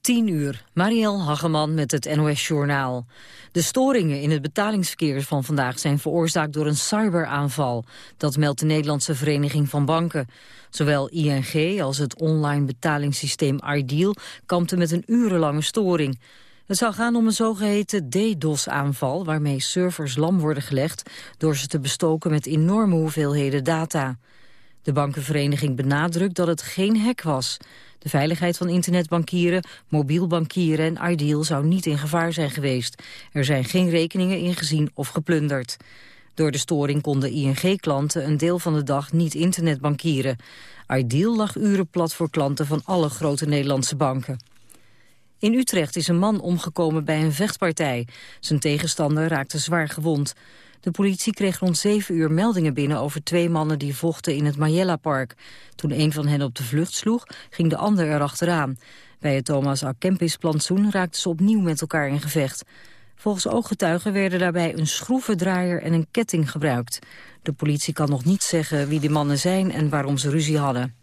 10 uur, Marielle Hageman met het NOS Journaal. De storingen in het betalingsverkeer van vandaag zijn veroorzaakt door een cyberaanval. Dat meldt de Nederlandse Vereniging van Banken. Zowel ING als het online betalingssysteem Ideal kampten met een urenlange storing. Het zou gaan om een zogeheten DDoS-aanval... waarmee servers lam worden gelegd door ze te bestoken met enorme hoeveelheden data. De bankenvereniging benadrukt dat het geen hack was... De veiligheid van internetbankieren, mobiel bankieren en Ideal zou niet in gevaar zijn geweest. Er zijn geen rekeningen ingezien of geplunderd. Door de storing konden ING-klanten een deel van de dag niet internetbankieren. Ideal lag uren plat voor klanten van alle grote Nederlandse banken. In Utrecht is een man omgekomen bij een vechtpartij. Zijn tegenstander raakte zwaar gewond. De politie kreeg rond 7 uur meldingen binnen over twee mannen die vochten in het Majella-park. Toen een van hen op de vlucht sloeg, ging de ander erachteraan. Bij het Thomas A. Kempis-plantsoen raakten ze opnieuw met elkaar in gevecht. Volgens ooggetuigen werden daarbij een schroevendraaier en een ketting gebruikt. De politie kan nog niet zeggen wie de mannen zijn en waarom ze ruzie hadden.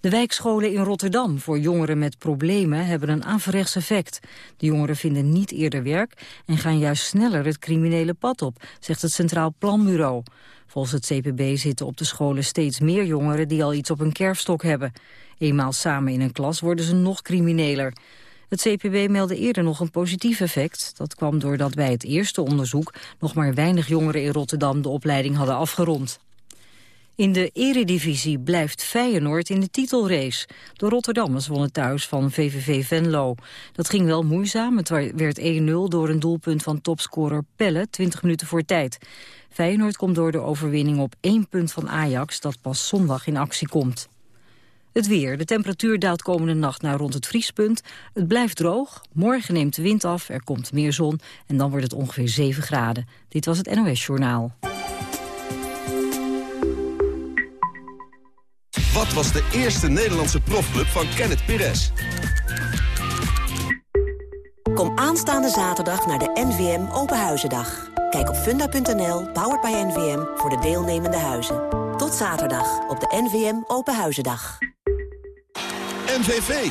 De wijkscholen in Rotterdam voor jongeren met problemen hebben een averechts effect. De jongeren vinden niet eerder werk en gaan juist sneller het criminele pad op, zegt het Centraal Planbureau. Volgens het CPB zitten op de scholen steeds meer jongeren die al iets op een kerfstok hebben. Eenmaal samen in een klas worden ze nog crimineler. Het CPB meldde eerder nog een positief effect. Dat kwam doordat bij het eerste onderzoek nog maar weinig jongeren in Rotterdam de opleiding hadden afgerond. In de eredivisie blijft Feyenoord in de titelrace. De Rotterdammers wonnen thuis van VVV Venlo. Dat ging wel moeizaam. Het werd 1-0 door een doelpunt van topscorer Pelle, 20 minuten voor tijd. Feyenoord komt door de overwinning op één punt van Ajax... dat pas zondag in actie komt. Het weer. De temperatuur daalt komende nacht naar rond het vriespunt. Het blijft droog. Morgen neemt de wind af, er komt meer zon... en dan wordt het ongeveer 7 graden. Dit was het NOS Journaal. Wat was de eerste Nederlandse profclub van Kenneth Pires? Kom aanstaande zaterdag naar de NVM Openhuizendag. Kijk op funda.nl, powered by NVM, voor de deelnemende huizen. Tot zaterdag op de NVM Openhuizendag. MVV.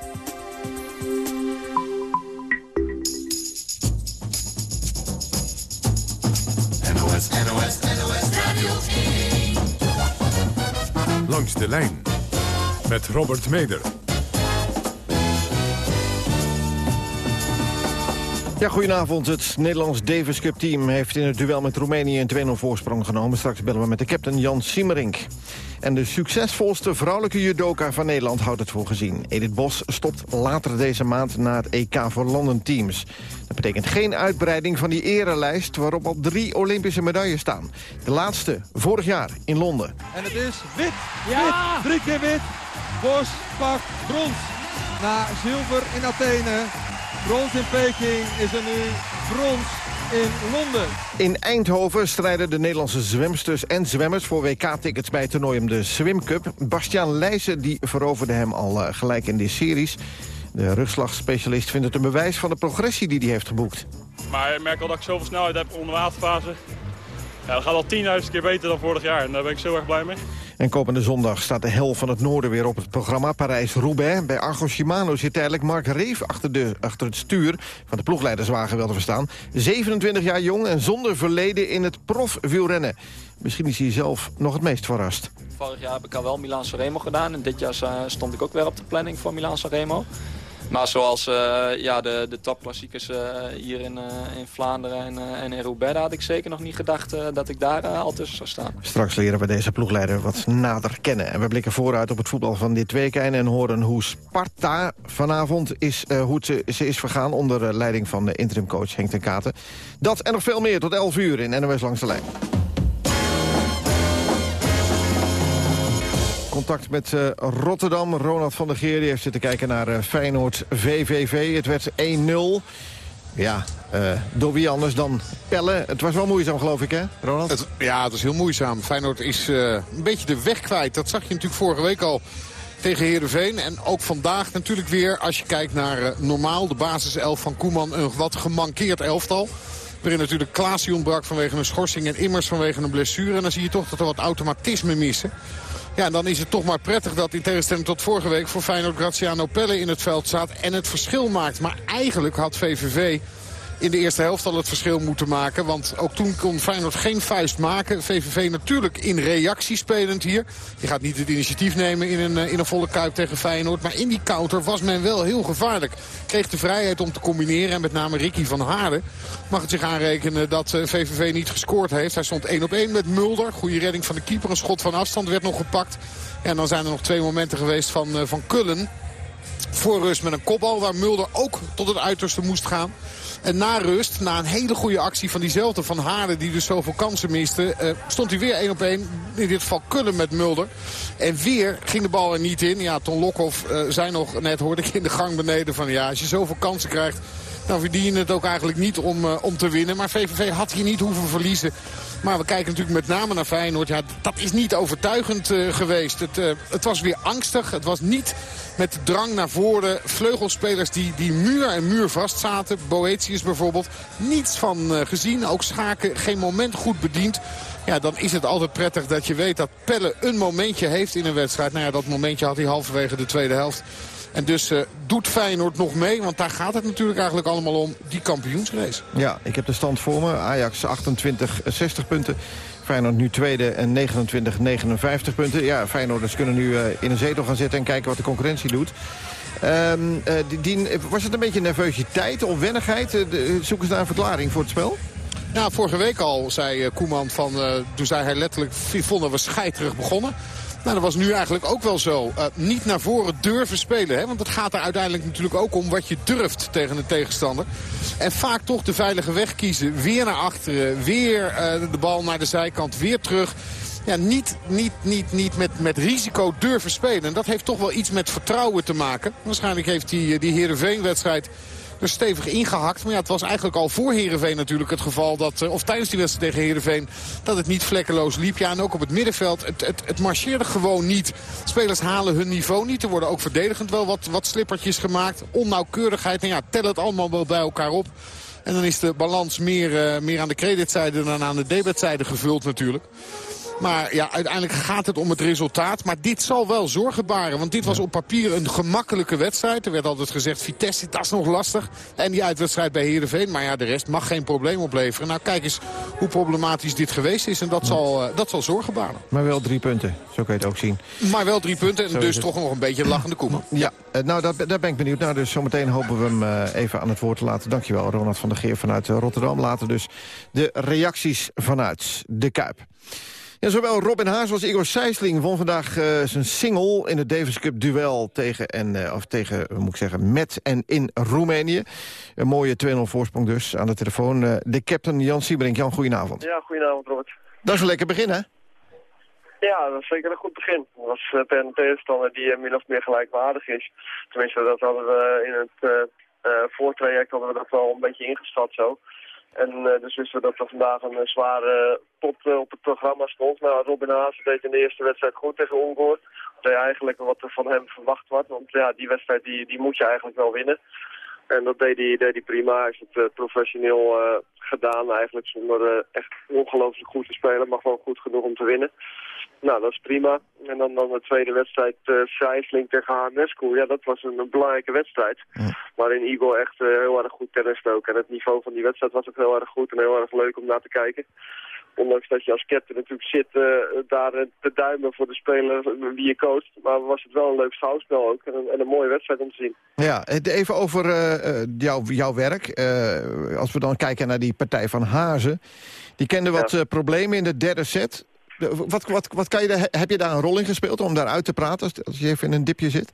Langs de lijn met Robert Meder. Ja, goedenavond. Het Nederlands Davis Cup team heeft in het duel met Roemenië een 2-0 voorsprong genomen. Straks bellen we met de captain Jan Siemerink. En de succesvolste vrouwelijke judoka van Nederland houdt het voor gezien. Edith Bos stopt later deze maand naar het EK voor landenteams. Dat betekent geen uitbreiding van die erelijst waarop al drie Olympische medailles staan. De laatste vorig jaar in Londen. En het is wit, ja! wit, drie keer wit. Bos pakt brons na zilver in Athene. Brons in Peking is er nu brons in Londen. In Eindhoven strijden de Nederlandse zwemsters en zwemmers... voor WK-tickets bij het toernooi om de Swim Cup. Bastiaan Leijzen die veroverde hem al uh, gelijk in de series. De rugslagspecialist vindt het een bewijs van de progressie die hij heeft geboekt. Maar ik merk al dat ik zoveel snelheid heb onder waterfase. Ja, dat gaat al 10.000 keer beter dan vorig jaar en daar ben ik zo erg blij mee. En komende zondag staat de hel van het noorden weer op het programma Parijs-Roubaix. Bij Argo Shimano zit tijdelijk Mark Reef achter, de, achter het stuur van de ploegleiderswagen wel te verstaan. 27 jaar jong en zonder verleden in het profwielrennen. Misschien is hij zelf nog het meest verrast. Vorig jaar heb ik al wel Milaan Sanremo gedaan en dit jaar eh, stond ik ook weer op de planning voor Milaan Sanremo. Maar zoals uh, ja, de, de topklassiekers uh, hier in, uh, in Vlaanderen en, en in Roubaix... had ik zeker nog niet gedacht dat ik daar al tussen zou staan. Straks leren we deze ploegleider wat nader kennen. En we blikken vooruit op het voetbal van dit weekend... en horen hoe Sparta vanavond is, hoe ze, ze is vergaan... onder leiding van de interimcoach Henk ten Katen. Dat en nog veel meer tot 11 uur in NOS Langs de Lijn. Contact met uh, Rotterdam. Ronald van der Geer die heeft zitten kijken naar uh, Feyenoord VVV. Het werd 1-0. Ja, uh, door wie anders dan Pelle. Het was wel moeizaam, geloof ik, hè, Ronald? Ja, het was heel moeizaam. Feyenoord is een beetje de weg kwijt. Dat zag je natuurlijk vorige week al tegen Heerenveen. En ook vandaag natuurlijk weer, als je kijkt naar normaal... de basiself van Koeman, een wat gemankeerd elftal. Waarin natuurlijk Klaasie ontbrak vanwege een schorsing... en Immers vanwege een blessure. En dan zie je toch dat er wat automatisme missen. Ja, dan is het toch maar prettig dat in tegenstelling tot vorige week... voor Feyenoord Graziano Pelle in het veld staat en het verschil maakt. Maar eigenlijk had VVV in de eerste helft al het verschil moeten maken. Want ook toen kon Feyenoord geen vuist maken. VVV natuurlijk in reactie spelend hier. Je gaat niet het initiatief nemen in een, eh, in volle kuip tegen Feyenoord. Maar in die counter was men wel heel gevaarlijk. Kreeg de vrijheid om te combineren. En met name Ricky van Haarden mag het zich aanrekenen dat VVV eh, niet gescoord heeft. Hij stond 1 op 1 met Mulder. Goede redding van de keeper. Een schot van afstand werd nog gepakt. En dan zijn er nog twee momenten geweest van, eh, van Kullen. Voor rust met een kopbal waar Mulder ook tot het uiterste moest gaan. En na rust, na een hele goede actie van diezelfde Van Haarden... die dus zoveel kansen miste, uh, stond hij weer één op één. In dit geval Kullen met Mulder. En weer ging de bal er niet in. Ja, Ton Lokhoff uh, zei nog, net hoorde ik in de gang beneden van... ja, als je zoveel kansen krijgt, dan verdien je het ook eigenlijk niet om, uh, om te winnen. Maar VVV had hier niet hoeven verliezen. Maar we kijken natuurlijk met name naar Feyenoord. Ja, dat is niet overtuigend uh, geweest. Het, het was weer angstig. Het was niet met drang naar voren. Vleugelspelers die, die muur en muur vast zaten. Boetius bijvoorbeeld. Niets van uh, gezien. Ook Schaken geen moment goed bediend. Ja, dan is het altijd prettig dat je weet dat Pelle een momentje heeft in een wedstrijd. Nou ja, dat momentje had hij halverwege de tweede helft. En dus uh, doet Feyenoord nog mee, want daar gaat het natuurlijk eigenlijk allemaal om, die kampioensrace. Ja, ik heb de stand voor me. Ajax 28, 60 punten. Feyenoord nu tweede en 29, 59 punten. Ja, Feyenoorders kunnen nu uh, in een zetel gaan zitten en kijken wat de concurrentie doet. Uh, die, was het een beetje nervositeit, onwennigheid? Uh, zoeken ze naar een verklaring voor het spel? Nou, vorige week al zei Koeman van, toen zei hij letterlijk, vonden we scheiterig begonnen. Nou, dat was nu eigenlijk ook wel zo. Uh, niet naar voren durven spelen. Hè? Want het gaat er uiteindelijk natuurlijk ook om wat je durft tegen een tegenstander. En vaak toch de veilige weg kiezen. Weer naar achteren. Weer uh, de bal naar de zijkant. Weer terug. Ja, niet, niet, niet, niet met, met risico durven spelen. En dat heeft toch wel iets met vertrouwen te maken. Waarschijnlijk heeft die, die Heerenveen-wedstrijd stevig ingehakt. Maar ja, het was eigenlijk al voor Heerenveen natuurlijk het geval dat... Eh, of tijdens die wedstrijd tegen Heerenveen dat het niet vlekkeloos liep. Ja, en ook op het middenveld. Het, het, het marcheerde gewoon niet. Spelers halen hun niveau niet. Er worden ook verdedigend wel wat, wat slippertjes gemaakt. Onnauwkeurigheid. En ja, tel het allemaal wel bij elkaar op. En dan is de balans meer, uh, meer aan de creditzijde dan aan de debitzijde gevuld natuurlijk. Maar ja, uiteindelijk gaat het om het resultaat. Maar dit zal wel zorgen baren. Want dit was op papier een gemakkelijke wedstrijd. Er werd altijd gezegd, Vitesse, dat is nog lastig. En die uitwedstrijd bij Heerenveen. Maar ja, de rest mag geen probleem opleveren. Nou, kijk eens hoe problematisch dit geweest is. En dat, zal, uh, dat zal zorgen baren. Maar wel drie punten, zo kun je het ook zien. Maar wel drie punten en dus toch nog een beetje lachende koeman. Ja, uh, nou, daar, daar, ben ik benieuwd naar. Dus zometeen hopen we hem uh, even aan het woord te laten. Dankjewel, Ronald van der Geer vanuit Rotterdam. Later dus de reacties vanuit de Kuip. Ja, zowel Robin Haas als Igor Sijsling won vandaag uh, zijn single in het Davis Cup duel tegen, en, uh, of tegen moet ik zeggen, met en in Roemenië. Een mooie 2-0 voorsprong dus aan de telefoon. Uh, de captain Jan Sieberink. Jan, goedenavond. Ja, goedenavond Robert. Dat is een lekker begin, hè? Ja, dat is zeker een goed begin. Dat was tegen een tegenstander die min of meer gelijkwaardig is. Tenminste, dat hadden we in het voortraject hadden we dat wel een beetje ingeschat zo. En uh, dus wisten we dat er vandaag een uh, zware pot uh, op het programma stond. Nou, Robin Haase deed in de eerste wedstrijd goed tegen Ongoor. Dat eigenlijk wat er van hem verwacht wordt. Want ja, die wedstrijd die, die moet je eigenlijk wel winnen. En dat deed hij, deed hij prima. Hij heeft het gedaan gedaan eigenlijk zonder echt ongelooflijk goed te spelen. Maar gewoon goed genoeg om te winnen. Nou, dat is prima. En dan, dan de tweede wedstrijd, uh, Sijsling tegen Hanescu. Ja, dat was een, een belangrijke wedstrijd. Ja. Waarin Igor echt uh, heel erg goed tennis ook. En het niveau van die wedstrijd was ook heel erg goed en heel erg leuk om naar te kijken. Ondanks dat je als captain natuurlijk zit uh, daar te duimen voor de speler wie je coacht. Maar was het wel een leuk schouwspel ook. En een, en een mooie wedstrijd om te zien. Ja, even over jou, jouw werk. als we dan kijken naar die partij van Hazen. Die kende wat ja. problemen in de derde set. Wat, wat, wat kan je heb je daar een rol in gespeeld om daaruit te praten als, als je even in een dipje zit?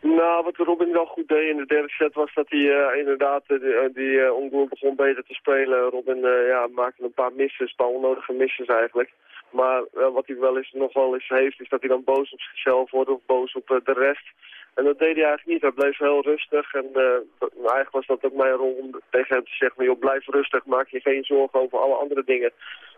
Nou, wat Robin wel goed deed in de derde set was dat hij uh, inderdaad uh, die uh, begon beter te spelen. Robin ja, maakte een paar misses, een paar onnodige misses eigenlijk. Maar wat hij wel eens, nog wel eens heeft, is dat hij dan boos op zichzelf wordt of boos op de rest. En dat deed hij eigenlijk niet. Hij bleef heel rustig. En eigenlijk was dat ook mijn rol om tegen hem te zeggen... joh, blijf rustig, maak je geen zorgen over alle andere dingen.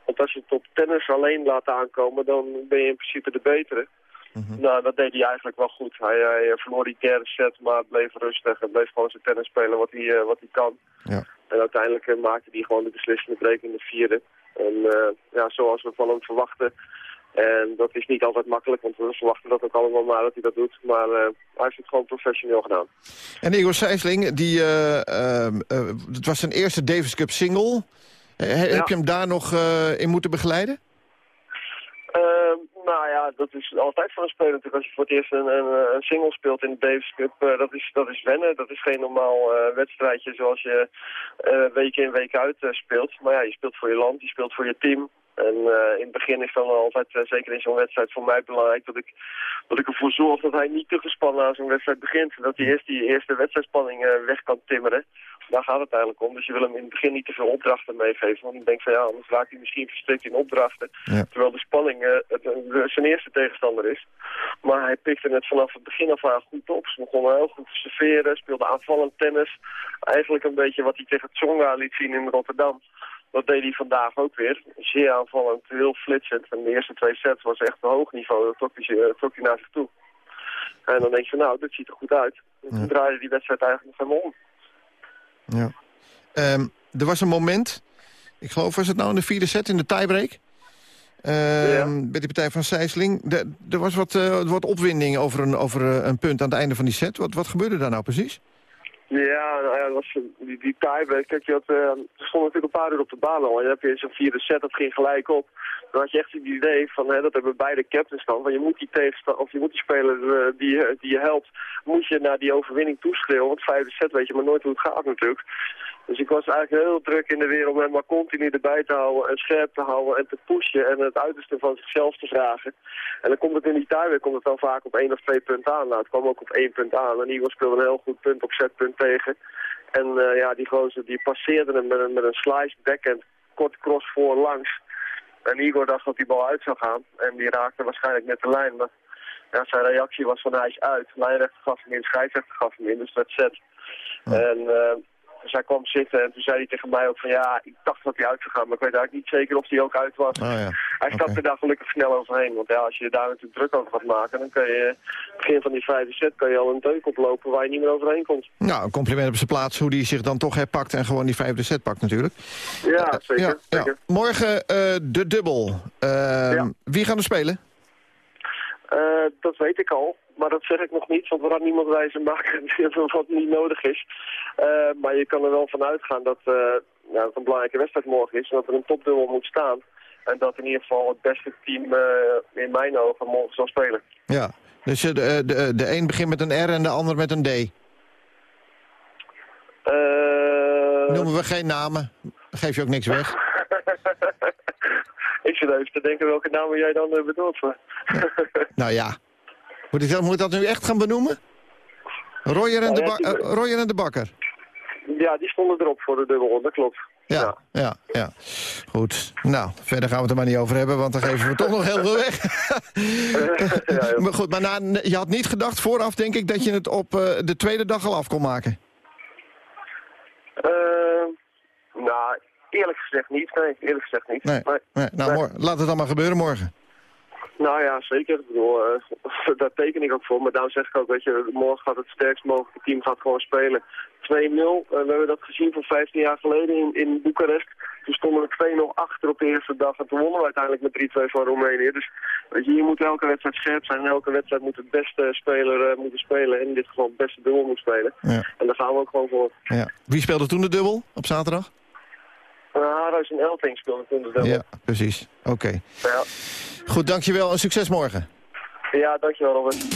Want als je het op tennis alleen laat aankomen, dan ben je in principe de betere. Mhm. Nou, dat deed hij eigenlijk wel goed. Hij, hij verloor die derde set, maar bleef rustig en bleef gewoon zijn tennis spelen wat hij, uh, wat hij kan. Ja. En uiteindelijk uh, maakte hij gewoon de beslissende break in de vierde. En uh, ja, zoals we van hem verwachten. En dat is niet altijd makkelijk, want we verwachten dat ook allemaal maar dat hij dat doet. Maar hij heeft het gewoon professioneel gedaan. En Igor Sijsling, die, het was zijn eerste Davis Cup single. Heb je hem daar nog in moeten begeleiden? Ehm, nou ja, dat is altijd voor een speler natuurlijk. Als je voor het eerst een, een, een single speelt in de Davis Cup, dat, is, dat is wennen. Dat is geen normaal wedstrijdje zoals je week in week uit speelt. Maar ja, je speelt voor je land, je speelt voor je team. En in het begin is dan altijd, zeker in zo'n wedstrijd, voor mij belangrijk dat ik, dat ik ervoor zorg dat hij niet te gespannen aan zo'n wedstrijd begint. Dat hij eerst die eerste wedstrijdspanning weg kan timmeren daar gaat het eigenlijk om. Dus je wil hem in het begin niet te veel opdrachten meegeven. Want dan denk van ja, anders raakt hij misschien verstrikt in opdrachten. Terwijl de spanning het, zijn eerste tegenstander is. Maar hij pikte het vanaf het begin af aan goed op. Ze begonnen heel goed te serveren, speelde aanvallend tennis. Eigenlijk een beetje wat hij tegen Tsonga liet zien in Rotterdam. Dat deed hij vandaag ook weer. Zeer aanvallend, heel flitsend. En de eerste twee sets was echt een hoog niveau. Dat trok hij, uh, trok hij naar zich toe. En dan denk je, nou, dit ziet er goed uit. En toen draaide die wedstrijd eigenlijk nog helemaal om. Ja. Um, er was een moment, ik geloof was het nou in de vierde set, in de tiebreak... Um, ja. bij die partij van Sijsling. Er was wat, uh, wat opwinding over, een, over uh, een punt aan het einde van die set. Wat, wat gebeurde daar nou precies? Ja, nou ja, die, die tiebreak. Kijk, je had, uh, natuurlijk een paar uur op de baan al. Je hebt je zo'n vierde set, dat ging gelijk op. Dan had je echt het idee van, hè, dat hebben beide captains dan. Van je moet die tegenstander, of je moet die speler die, die je helpt, moet je naar die overwinning toeschreeuwen. Want vijfde set weet je maar nooit hoe het gaat natuurlijk. Dus ik was eigenlijk heel druk in de wereld om hem maar continu erbij te houden en scherp te houden en te pushen en het uiterste van zichzelf te vragen. En dan komt het in die tiebreak komt het dan vaak op één of twee punten aan. Nou, het kwam ook op één punt aan en Igor speelde een heel goed punt op setpunt tegen. En uh, ja, die gozer die passeerde hem met een, met een slice backhand, kort cross voor langs. En Igor dacht dat die bal uit zou gaan en die raakte waarschijnlijk net de lijn. Maar ja, zijn reactie was van hij is uit. Lijnrechter gaf hem in, scheidsrechter gaf hem in, dus dat zet. En... Uh, dus hij kwam zitten en toen zei hij tegen mij ook van ja, ik dacht dat hij uit zou gaan, maar ik weet eigenlijk niet zeker of hij ook uit was. Oh, ja. Hij stapte okay. daar gelukkig snel overheen, want ja, als je daar natuurlijk druk over gaat maken, dan kan je begin van die vijfde set kan je al een deuk oplopen waar je niet meer overheen komt. Nou, een compliment op zijn plaats hoe hij zich dan toch herpakt en gewoon die vijfde set pakt natuurlijk. Ja, uh, zeker. Ja, zeker. Ja. Morgen uh, de dubbel. Uh, wie gaan we spelen? dat weet ik al. Maar dat zeg ik nog niet, want we gaan niemand wijzen maken wat niet nodig is. Uh, maar je kan er wel van uitgaan dat, uh, ja, dat een belangrijke wedstrijd morgen is. En dat er een topduel moet staan. En dat in ieder geval het beste team uh, in mijn ogen morgen zal spelen. Ja, dus de, de, de een begint met een R en de ander met een D. Noemen we geen namen. Geef je ook niks weg. ik zit even te denken welke namen jij dan bedoelt. nou ja, moet ik, dat, moet ik dat nu echt gaan benoemen? Royer en, de, uh, Royer en de Bakker. Ja, die stonden erop voor de dubbel, dat klopt. Ja, ja, ja, Goed. Nou, verder gaan we het er maar niet over hebben, want dan geven we toch nog heel veel weg. ja, maar goed, maar na, je had niet gedacht vooraf, denk ik, dat je het op uh, de tweede dag al af kon maken? Uh, nou, eerlijk gezegd niet. Nee, eerlijk gezegd niet. Nee, nee. nee. Nou, nee. laat het dan maar gebeuren morgen. Nou ja, zeker. Ik bedoel, uh, daar teken ik ook voor. Maar daarom zeg ik ook, weet je, morgen gaat het sterkst mogelijke team gaat gewoon spelen. 2-0, uh, we hebben dat gezien van 15 jaar geleden in, in Boekarest. Toen stonden we 2-0 achter op de eerste dag. En toen wonnen we uiteindelijk met 3-2 van Roemenië. Dus weet je, hier moet elke wedstrijd scherp zijn. En elke wedstrijd moet het beste speler uh, moeten spelen. En in dit geval het beste dubbel moet spelen. Ja. En daar gaan we ook gewoon voor. Ja. Wie speelde toen de dubbel op zaterdag? Haruis en Elting speelden toen. Ja, precies. Oké. Okay. Ja. Goed, dankjewel en succes morgen. Ja, dankjewel Robert.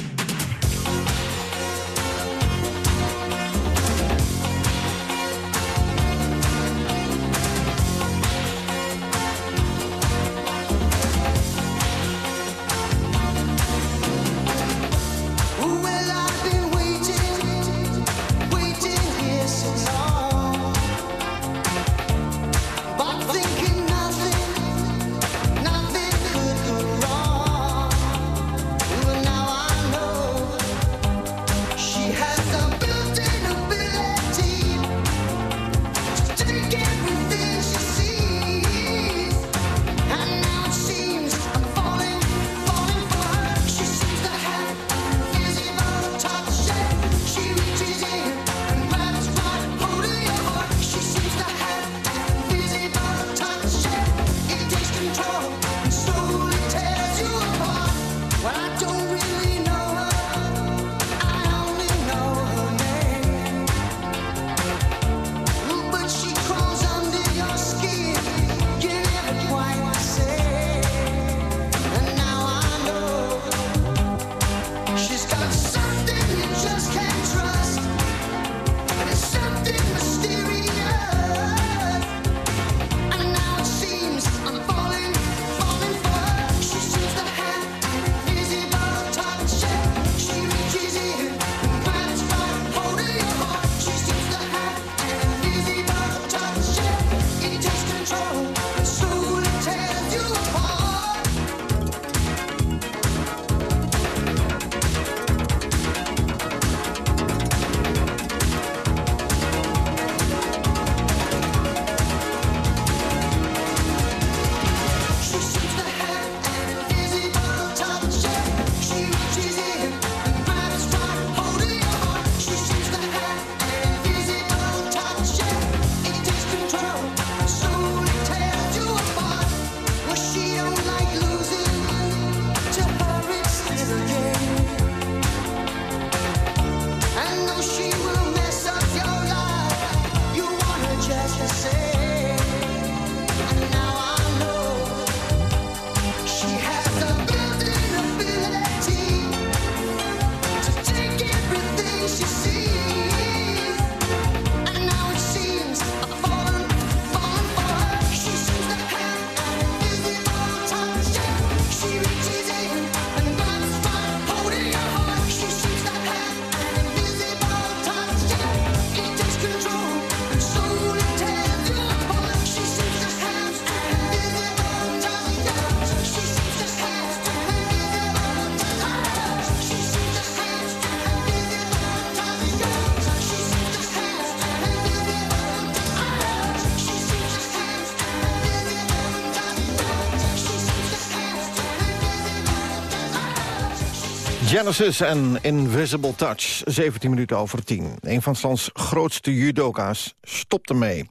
Genesis en Invisible Touch, 17 minuten over 10. Een van Slands grootste judoka's stopt ermee.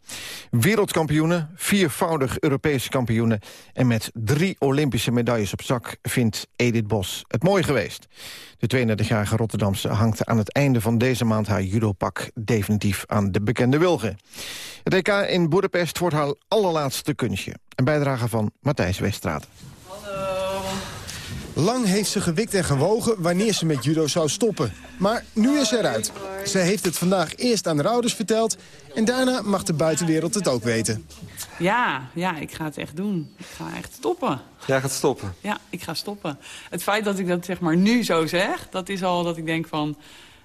Wereldkampioenen, viervoudig Europese kampioenen... en met drie Olympische medailles op zak vindt Edith Bos het mooi geweest. De 32-jarige Rotterdamse hangt aan het einde van deze maand... haar judopak definitief aan de bekende wilgen. Het EK in Budapest wordt haar allerlaatste kunstje. Een bijdrage van Matthijs Weststraat. Lang heeft ze gewikt en gewogen wanneer ze met judo zou stoppen. Maar nu is ze eruit. Ze heeft het vandaag eerst aan haar ouders verteld... en daarna mag de buitenwereld het ook weten. Ja, ja, ik ga het echt doen. Ik ga echt stoppen. Jij gaat stoppen? Ja, ik ga stoppen. Het feit dat ik dat zeg maar nu zo zeg... dat is al dat ik denk van,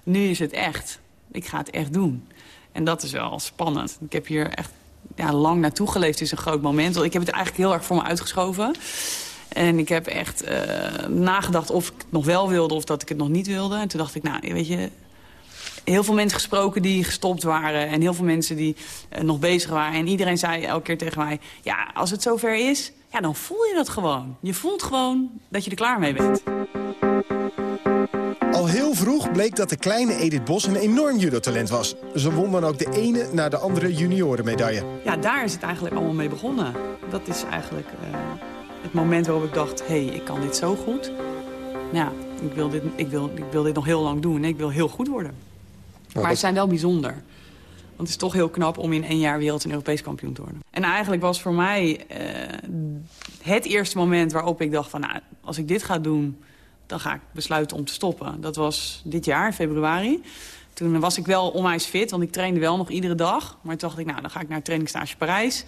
nu is het echt. Ik ga het echt doen. En dat is wel spannend. Ik heb hier echt ja, lang naartoe geleefd. Het is een groot moment. Ik heb het eigenlijk heel erg voor me uitgeschoven... En ik heb echt uh, nagedacht of ik het nog wel wilde of dat ik het nog niet wilde. En toen dacht ik, nou, weet je... Heel veel mensen gesproken die gestopt waren. En heel veel mensen die uh, nog bezig waren. En iedereen zei elke keer tegen mij... Ja, als het zover is, ja, dan voel je dat gewoon. Je voelt gewoon dat je er klaar mee bent. Al heel vroeg bleek dat de kleine Edith Bos een enorm judotalent was. Ze won dan ook de ene na de andere juniorenmedaille. Ja, daar is het eigenlijk allemaal mee begonnen. Dat is eigenlijk... Uh het moment waarop ik dacht, hé, hey, ik kan dit zo goed. Ja, ik wil dit, ik, wil, ik wil dit nog heel lang doen en ik wil heel goed worden. maar wat... het zijn wel bijzonder. Want het is toch heel knap om in één jaar wereld- en Europees kampioen te worden. En eigenlijk was voor mij uh, het eerste moment waarop ik dacht van... Nou, als ik dit ga doen, dan ga ik besluiten om te stoppen. Dat was dit jaar, februari. Toen was ik wel onwijs fit, want ik trainde wel nog iedere dag. Maar toen dacht ik, nou, dan ga ik naar trainingstage Parijs...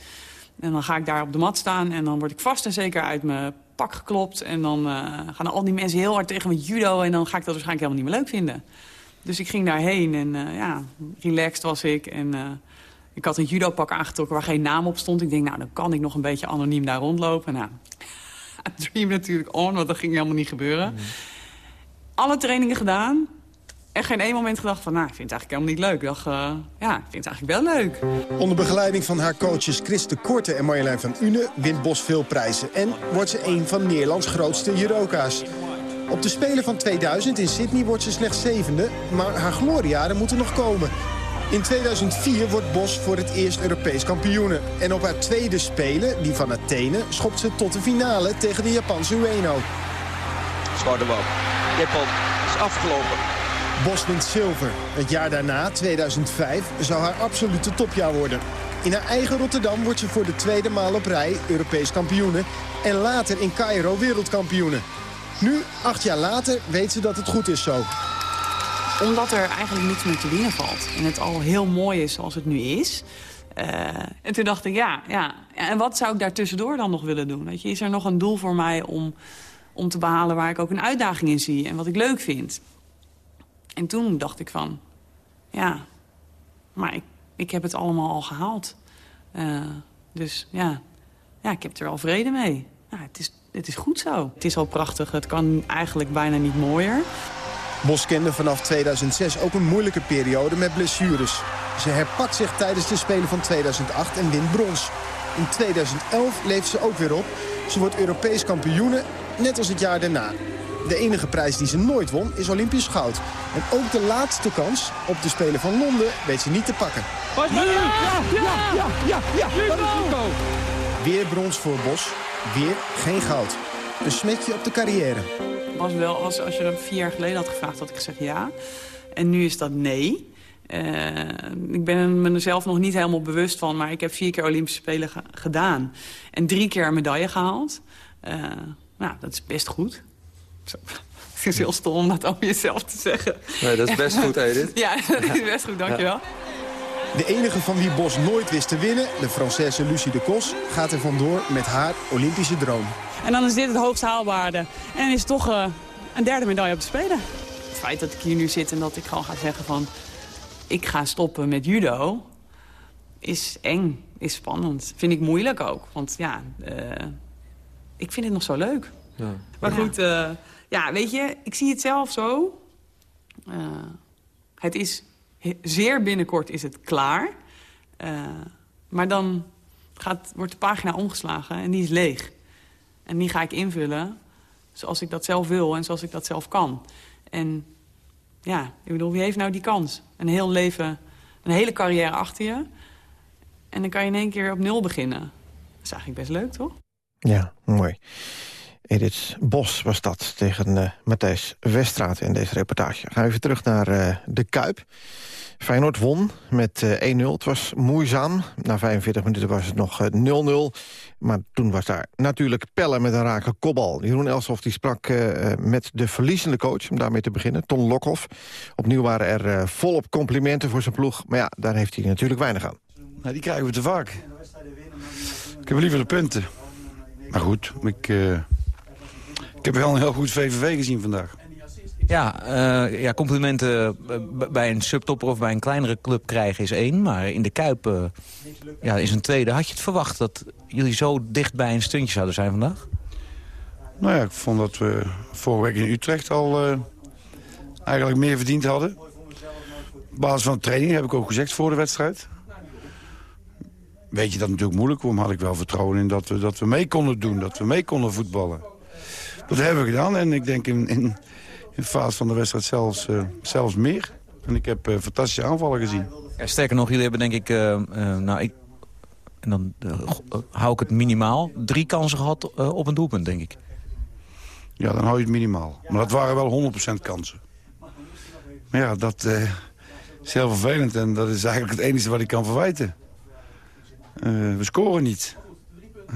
En dan ga ik daar op de mat staan en dan word ik vast en zeker uit mijn pak geklopt. En dan uh, gaan al die mensen heel hard tegen met judo en dan ga ik dat waarschijnlijk helemaal niet meer leuk vinden. Dus ik ging daarheen en uh, ja, relaxed was ik. En uh, ik had een judopak aangetrokken waar geen naam op stond. Ik denk, nou, dan kan ik nog een beetje anoniem daar rondlopen. Nou, dream natuurlijk on, want dat ging helemaal niet gebeuren. Mm. Alle trainingen gedaan en geen één moment gedacht van, nou, ik vind het eigenlijk helemaal niet leuk. Ik dacht, uh, ja, ik vind het eigenlijk wel leuk. Onder begeleiding van haar coaches Chris de Korte en Marjolein van Une... wint Bos veel prijzen en wordt ze een van Nederlands grootste judoka's. Op de Spelen van 2000 in Sydney wordt ze slechts zevende... maar haar gloriejaren moeten nog komen. In 2004 wordt Bos voor het eerst Europees kampioene. En op haar tweede Spelen, die van Athene, schopt ze tot de finale tegen de Japanse Ueno. Schouderbal. Japan is afgelopen. Bos wint zilver. Het jaar daarna, 2005, zou haar absolute topjaar worden. In haar eigen Rotterdam wordt ze voor de tweede maal op rij Europees kampioene... en later in Cairo wereldkampioene. Nu, acht jaar later, weet ze dat het goed is zo. Omdat er eigenlijk niets meer te winnen valt. En het al heel mooi is zoals het nu is... Uh, en toen dacht ik, ja, ja, en wat zou ik daar tussendoor dan nog willen doen? Weet je, is er nog een doel voor mij om, om te behalen waar ik ook een uitdaging in zie... en wat ik leuk vind? En toen dacht ik van, ja, maar ik, heb het allemaal al gehaald. Uh, dus ja, ja, ik heb er wel vrede mee. Het, is, het is goed zo. Het is al prachtig. Het kan eigenlijk bijna niet mooier. Bos kende vanaf 2006 ook een moeilijke periode met blessures. Ze herpakt zich tijdens de Spelen van 2008 en wint brons. In 2011 leeft ze ook weer op. Ze wordt Europees kampioene, net als het jaar daarna. De enige prijs die ze nooit won is Olympisch goud. En ook de laatste kans op de Spelen van Londen weet ze niet te pakken. Ja, ja, ja, ja, ja, Weer brons voor Bos, weer geen goud. Een smetje op de carrière. Was wel, als, als je dat vier jaar geleden had gevraagd, had ik gezegd ja. En nu is dat nee. Uh, ik ben me er zelf nog niet helemaal bewust van... maar ik heb vier keer Olympische Spelen gedaan. En drie keer een medaille gehaald. Uh, nou, dat is best goed. Het is heel stom om dat over jezelf te zeggen. Nee, dat is best goed, Edith. ja, dat is best goed, dankjewel. De enige van wie Bos nooit wist te winnen, de Française Lucie de Kos... gaat er vandoor met haar Olympische droom. En dan is dit het hoogst haalbare. En is toch uh, een derde medaille op de Spelen. Het feit dat ik hier nu zit en dat ik gewoon ga zeggen van... ik ga stoppen met judo, is eng, is spannend. Vind ik moeilijk ook, want ja, uh, ik vind het nog zo leuk. Ja. Maar goed, uh, ja, weet je, ik zie het zelf zo. Uh, het is zeer binnenkort is het klaar. Uh, maar dan gaat, wordt de pagina omgeslagen en die is leeg. En die ga ik invullen zoals ik dat zelf wil en zoals ik dat zelf kan. En ja, ik bedoel, wie heeft nou die kans? Een heel leven, een hele carrière achter je. En dan kan je in één keer op nul beginnen. Dat is eigenlijk best leuk, toch? Ja, mooi. Edith Bos was dat tegen uh, Matthijs Westraat in deze reportage. Gaan we even terug naar uh, de Kuip. Feyenoord won met uh, 1-0. Het was moeizaam. Na 45 minuten was het nog 0-0. Maar toen was daar natuurlijk pellen met een rake kopbal. Jeroen Elsof die sprak met de verliezende coach, om daarmee te beginnen, Ton Lokhoff. Opnieuw waren er volop complimenten voor zijn ploeg. Maar ja, daar heeft hij natuurlijk weinig aan. Nou, die krijgen we te vaak. Ik heb liever de punten. Maar goed, ik, ik heb wel een heel goed VVV gezien vandaag. Ja, uh, ja complimenten bij een subtopper of bij een kleinere club krijgen is één. Maar in de Kuip uh, ja, is een tweede. Had je het verwacht dat jullie zo dicht bij een stuntje zouden zijn vandaag? Nou ja, ik vond dat we vorige week in Utrecht al eigenlijk meer verdiend hadden. Op basis van de training heb ik ook gezegd voor de wedstrijd weet je dat natuurlijk moeilijk. Waarom had ik wel vertrouwen in dat we, dat we mee konden doen. Dat we mee konden voetballen. Dat hebben we gedaan. En ik denk in, in, in de fase van de wedstrijd zelfs, uh, zelfs meer. En ik heb uh, fantastische aanvallen gezien. Ja, sterker nog, jullie hebben denk ik... Uh, nou, ik en dan hou ik het minimaal. Drie kansen gehad op een doelpunt, denk ik. Ja, dan hou je het minimaal. Maar dat waren wel 100% kansen. Maar ja, dat is heel vervelend. En dat is eigenlijk het enige wat ik kan verwijten. Uh, we scoren niet.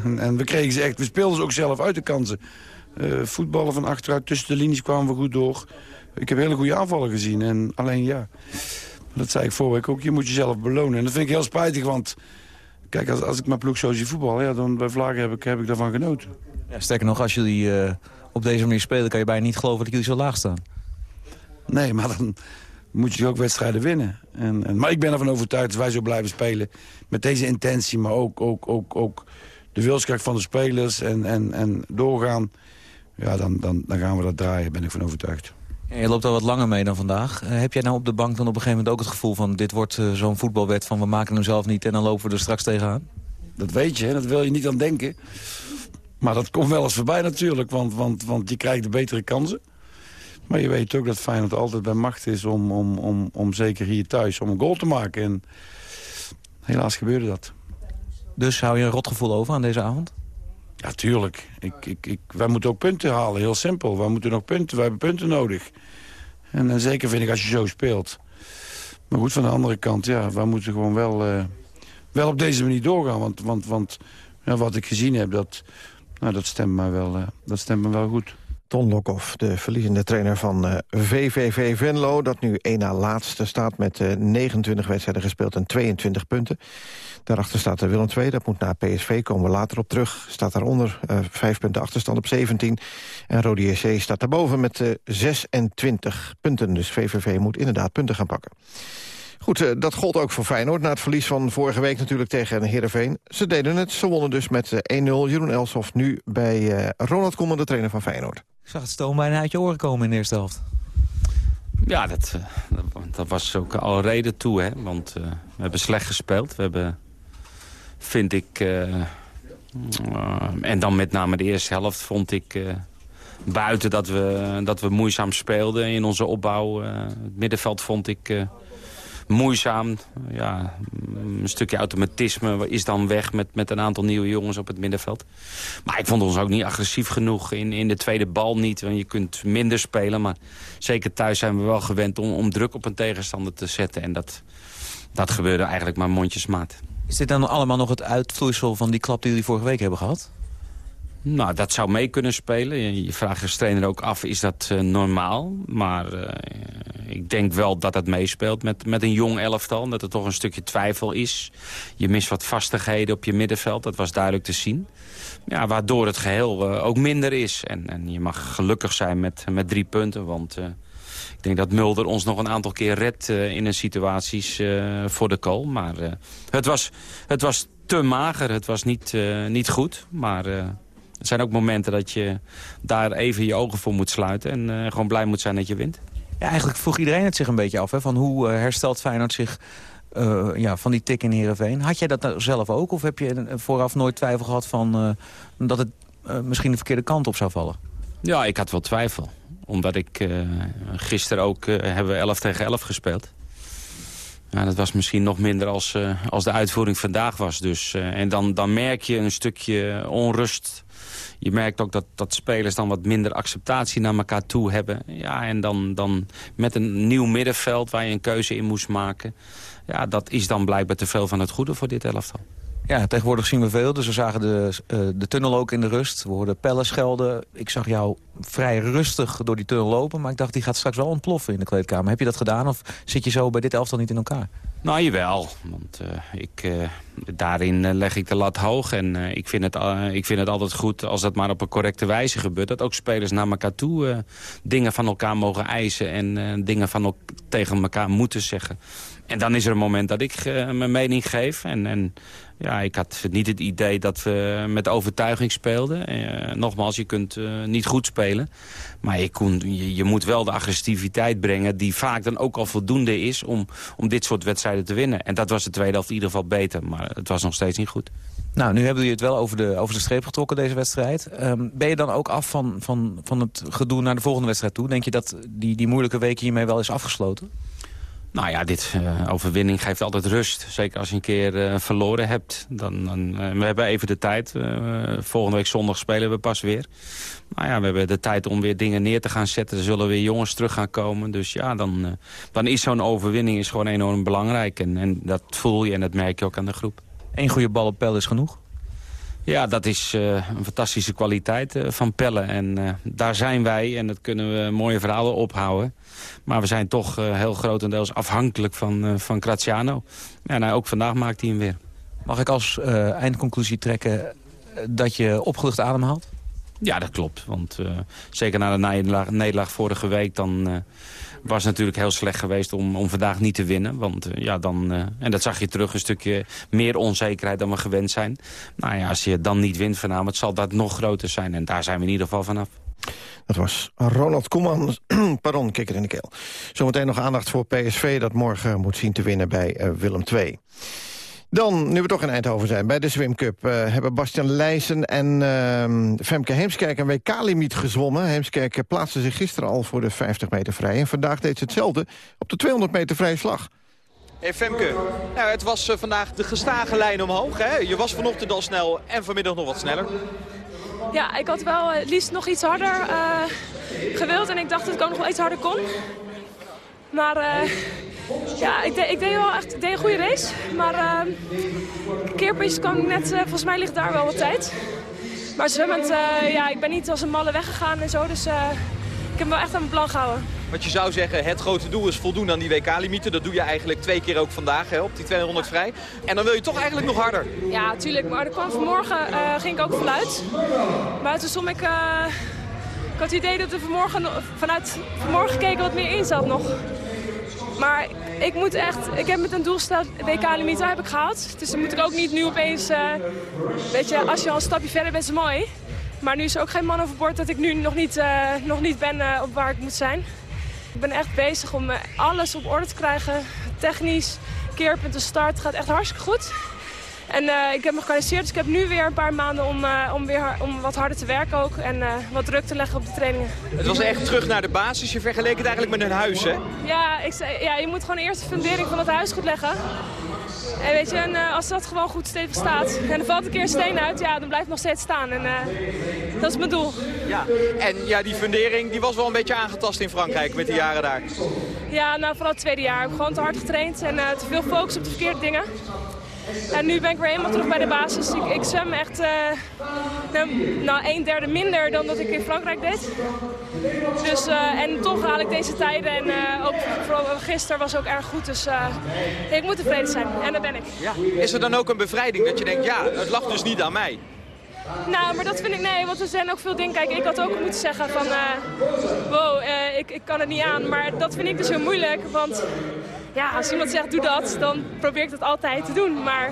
En, en, we kregen ze echt, we speelden ze ook zelf uit de kansen. Uh, voetballen van achteruit, tussen de linies kwamen we goed door. Ik heb hele goede aanvallen gezien. En alleen ja, dat zei ik vorige week ook, je moet jezelf belonen. En dat vind ik heel spijtig, want kijk, als, als ik mijn ploeg zo zie voetballen... Ja, dan bij Vlagen heb ik, heb ik daarvan genoten. Ja, sterker nog, als jullie uh, op deze manier spelen... kan je bijna niet geloven dat jullie zo laag staan. Nee, maar dan, moet je ook wedstrijden winnen. En, en, maar ik ben ervan overtuigd dat wij zo blijven spelen. Met deze intentie, maar ook, ook, ook, ook de wilskracht van de spelers. En, en, en doorgaan. Ja, dan, dan, dan gaan we dat draaien, ben ik van overtuigd. je loopt al wat langer mee dan vandaag. Uh, heb jij nou op de bank dan op een gegeven moment ook het gevoel van... dit wordt uh, zo'n voetbalwet van we maken hem zelf niet en dan lopen we er straks tegenaan? Dat weet je, dat wil je niet aan denken. Maar dat komt wel eens voorbij natuurlijk, want, want, want je krijgt de betere kansen. Maar je weet ook dat Feyenoord altijd bij macht is om, om, om, om zeker hier thuis om een goal te maken. En helaas gebeurde dat. Dus hou je een rotgevoel over aan deze avond? Ja, tuurlijk. Ik, ik, ik, wij moeten ook punten halen, heel simpel. Wij moeten nog punten, wij hebben punten nodig. En, zeker vind ik als je zo speelt. Maar goed, van de andere kant, ja, wij moeten gewoon wel, uh, wel op deze manier doorgaan. Want, want, want ja, wat ik gezien heb, dat, nou, dat, stemt mij wel, uh, dat stemt me wel goed. Ton Lokhoff, de verliezende trainer van VVV Venlo... dat nu één na laatste staat met uh, 29 wedstrijden gespeeld en 22 punten. Daarachter staat de Willem II, dat moet naar PSV, komen we later op terug. Staat daaronder, uh, vijf punten achterstand op 17. En Rode JC staat daarboven met 26 punten. Dus VVV moet inderdaad punten gaan pakken. Goed, dat gold ook voor Feyenoord. Na het verlies van vorige week natuurlijk tegen Heerenveen. Ze deden het, ze wonnen dus met uh, 1-0. Jeroen Elsof nu bij Ronald Koeman, de trainer van Feyenoord. Ik zag het stoom bijna uit je oren komen in de eerste helft. Ja, dat, dat, dat was ook al reden toe. Hè? Want we hebben slecht gespeeld. We hebben, vind ik... en dan met name de eerste helft vond ik... buiten dat we, dat we moeizaam speelden in onze opbouw. het middenveld vond ik moeizaam. Ja, een stukje automatisme is dan weg met, met een aantal nieuwe jongens op het middenveld. Maar ik vond ons ook niet agressief genoeg. In, in de tweede bal niet, want je kunt minder spelen. Maar zeker thuis zijn we wel gewend om, om druk op een tegenstander te zetten. En dat, dat gebeurde eigenlijk maar mondjesmaat. Is dit dan allemaal nog het uitvloeisel van die klap die jullie vorige week hebben gehad? Nou, dat zou mee kunnen spelen. Je vraagt als trainer ook af, is dat uh, normaal? Maar uh, ik denk wel dat dat meespeelt met, met een jong elftal. Dat er toch een stukje twijfel is. Je mist wat vastigheden op je middenveld. Dat was duidelijk te zien. Ja, waardoor het geheel uh, ook minder is. En, en je mag gelukkig zijn met, met drie punten. Want ik denk dat Mulder ons nog een aantal keer redt in een situaties voor de kool. Maar het, was, het was te mager. Het was niet, niet goed. Maar er zijn ook momenten dat je daar even je ogen voor moet sluiten... en uh, gewoon blij moet zijn dat je wint. Ja, eigenlijk vroeg iedereen het zich een beetje af. Hè, van hoe uh, herstelt Feyenoord zich uh, ja, van die tik in Heerenveen? Had jij dat nou zelf ook? Of heb je vooraf nooit twijfel gehad van, dat het misschien de verkeerde kant op zou vallen? Ja, ik had wel twijfel. Omdat ik gisteren ook hebben we 11 tegen 11 gespeeld. Ja, dat was misschien nog minder als, uh, als de uitvoering vandaag was. Dus, en dan, dan merk je een stukje onrust. Je merkt ook dat, dat spelers dan wat minder acceptatie naar elkaar toe hebben. Ja, en dan, dan met een nieuw middenveld waar je een keuze in moest maken. Ja, dat is dan blijkbaar te veel van het goede voor dit elftal. Ja, tegenwoordig zien we veel. Dus we zagen de, uh, de tunnel ook in de rust. We hoorden pellen schelden. Ik zag jou vrij rustig door die tunnel lopen. Maar ik dacht, die gaat straks wel ontploffen in de kleedkamer. Heb je dat gedaan of zit je zo bij dit elftal niet in elkaar? Nou, jawel. Want uh, ik, uh, daarin leg ik de lat hoog. En ik, vind het, ik vind het altijd goed als dat maar op een correcte wijze gebeurt. Dat ook spelers naar elkaar toe dingen van elkaar mogen eisen. En dingen van tegen elkaar moeten zeggen. En dan is er een moment dat ik mijn mening geef. En, en ja, ik had niet het idee dat we met overtuiging speelden. Uh, nogmaals, je kunt uh, niet goed spelen. Maar je, kon, je, moet wel de agressiviteit brengen... die vaak dan ook al voldoende is om, om dit soort wedstrijden te winnen. En dat was de tweede helft in ieder geval beter. Maar het was nog steeds niet goed. Nou, nu hebben jullie het wel over de, over de streep getrokken, deze wedstrijd. Um, ben je dan ook af van, van, van het gedoe naar de volgende wedstrijd toe? Denk je dat die, die moeilijke week hiermee wel is afgesloten? Nou ja, dit uh, overwinning geeft altijd rust. Zeker als je een keer uh, verloren hebt. Dan, dan uh, we hebben even de tijd. volgende week zondag spelen we pas weer. Nou ja, we hebben de tijd om weer dingen neer te gaan zetten. Er zullen weer jongens terug gaan komen. Dus ja, dan, dan is zo'n overwinning is gewoon enorm belangrijk. En, en dat voel je en dat merk je ook aan de groep. Eén goede bal op pel is genoeg? Ja, dat is uh, een fantastische kwaliteit uh, van pellen. En uh, daar zijn wij en dat kunnen we mooie verhalen ophouden. Maar we zijn toch heel grotendeels afhankelijk van, van Graziano. En ook vandaag maakt hij hem weer. Mag ik als eindconclusie trekken dat je opgelucht ademhaalt? Ja, dat klopt. Want zeker na de nederlaag vorige week... dan was natuurlijk heel slecht geweest om, om vandaag niet te winnen. Want uh, ja, dan, uh, en dat zag je terug, een stukje meer onzekerheid dan we gewend zijn. Nou ja, als je dan niet wint vanavond, zal dat nog groter zijn. En daar zijn we in ieder geval vanaf. Dat was Ronald Koeman, pardon, kikker in de keel. Zometeen nog aandacht voor PSV dat morgen moet zien te winnen bij uh, Willem II. Dan, nu we toch in Eindhoven zijn, bij de Swim Cup... Uh, hebben Bastian Leijsen en uh, Femke Heemskerk een WK-limiet gezwommen. Heemskerk plaatste zich gisteren al voor de 50 meter vrij... en vandaag deed ze hetzelfde op de 200 meter vrije slag. Hey Femke, nou, het was uh, vandaag de gestage lijn omhoog. Hè? Je was vanochtend al snel en vanmiddag nog wat sneller. Ja, ik had wel het liefst nog iets harder gewild en ik dacht dat ik ook nog wel iets harder kon. Maar uh, ja, ik, de, ik, deed wel echt ik deed een goede race. Maar uh, keerpuntjes kwam ik net, uh, volgens mij ligt daar wel wat tijd. Maar zwemmend, ja, ik ben niet als een malle weggegaan en zo. Dus ik heb me wel echt aan mijn plan gehouden. Want je zou zeggen, het grote doel is voldoen aan die WK-limieten. Dat doe je eigenlijk twee keer ook vandaag hè, op die 200 vrij. En dan wil je toch eigenlijk nog harder. Ja, tuurlijk. Maar er kwam vanmorgen, ging ik ook vanuit. Maar toen stond ik... Ik had het idee dat er vanmorgen, vanuit vanmorgen gekeken wat meer in zat nog. Maar ik moet echt, ik heb met een doelstelling WK-limiet heb ik gehaald. Dus dan moet ik ook niet nu opeens, uh, weet je, als je al een stapje verder bent is mooi. Maar nu is er ook geen man overboord dat ik nu nog niet, uh, nog niet ben uh, op waar ik moet zijn. Ik ben echt bezig om alles op orde te krijgen. Technisch, keerpunten, start, gaat echt hartstikke goed. En uh, ik heb me gekwalificeerd, dus ik heb nu weer een paar maanden om, uh, om, weer, om wat harder te werken ook. En uh, wat druk te leggen op de trainingen. Het was echt terug naar de basis. Je vergeleek het eigenlijk met een huis, hè? Ja, ik ja je moet gewoon eerst de fundering van het huis goed leggen. En weet je, en, als dat gewoon goed stevig staat en er valt een keer een steen uit, ja, dan blijft het nog steeds staan. En dat is mijn doel. Ja, en ja, die fundering die was wel een beetje aangetast in Frankrijk met de jaren daar. Ja, nou vooral het tweede jaar. Ik heb gewoon te hard getraind en te veel focus op de verkeerde dingen. En nu ben ik weer helemaal terug bij de basis. Ik, ik zwem echt uh, nou, een derde minder dan dat ik in Frankrijk deed. Dus, uh, en toch haal ik deze tijden. En uh, ook vooral gisteren was ook erg goed. Dus ik moet tevreden zijn. En daar ben ik. Ja. Is er dan ook een bevrijding dat je denkt, ja, het lag dus niet aan mij? Nou, maar dat vind ik nee, want er zijn ook veel dingen. Kijk, ik had ook moeten zeggen van, wow, ik, ik kan het niet aan. Maar dat vind ik dus heel moeilijk, want ja, als iemand zegt doe dat, dan probeer ik dat altijd te doen. Maar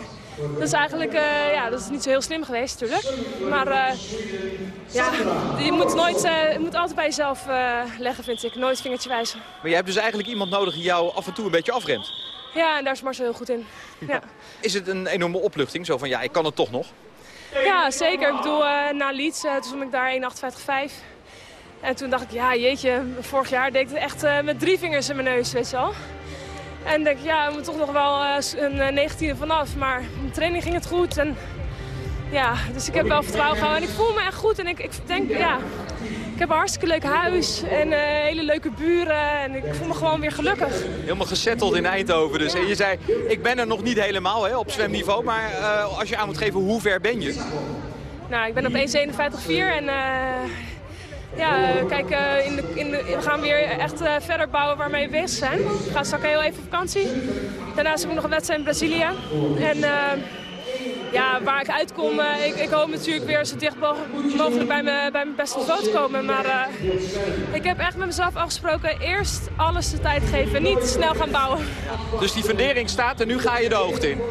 dat is eigenlijk uh, ja, dat is niet zo heel slim geweest natuurlijk. Maar uh, ja, je moet, nooit, uh, je moet altijd bij jezelf leggen, vind ik. Nooit vingertje wijzen. Maar je hebt dus eigenlijk iemand nodig die jou af en toe een beetje afremt. Ja, en daar is Marcel heel goed in. Ja. Is het een enorme opluchting? Zo van, ja, ik kan het toch nog? Ja, zeker. Ik bedoel, na Leeds, toen ik daar 1,58,5. En toen dacht ik, ja jeetje, vorig jaar deed ik het echt eh, met drie vingers in mijn neus, weet je wel. En denk ja, we moeten toch nog wel eh, een uh, 19e vanaf. Maar mijn training ging het goed en ja, dus ik heb wel vertrouwen gehouden. En ik voel me echt goed en ik, ik denk, ja, ik heb een hartstikke leuk huis en hele leuke buren. En ik voel me gewoon weer gelukkig. Helemaal gesetteld in Eindhoven dus. En je zei, ik ben er nog niet helemaal hè, op zwemniveau. Maar als je aan moet geven, hoe ver ben je? Nou, ik ben op 1,57,4 en ja, kijk, uh, in de, in de, we gaan weer echt uh, verder bouwen waarmee we bezig zijn. We gaan straks heel even op vakantie. Daarnaast heb ik nog een wedstrijd in Brazilië. En ja, waar ik uitkom, ik, ik, hoop natuurlijk weer zo dicht mogelijk bij, me, bij mijn beste niveau te komen. Maar ik heb echt met mezelf afgesproken, eerst alles de tijd geven, niet snel gaan bouwen. Dus die fundering staat en nu ga je de hoogte in?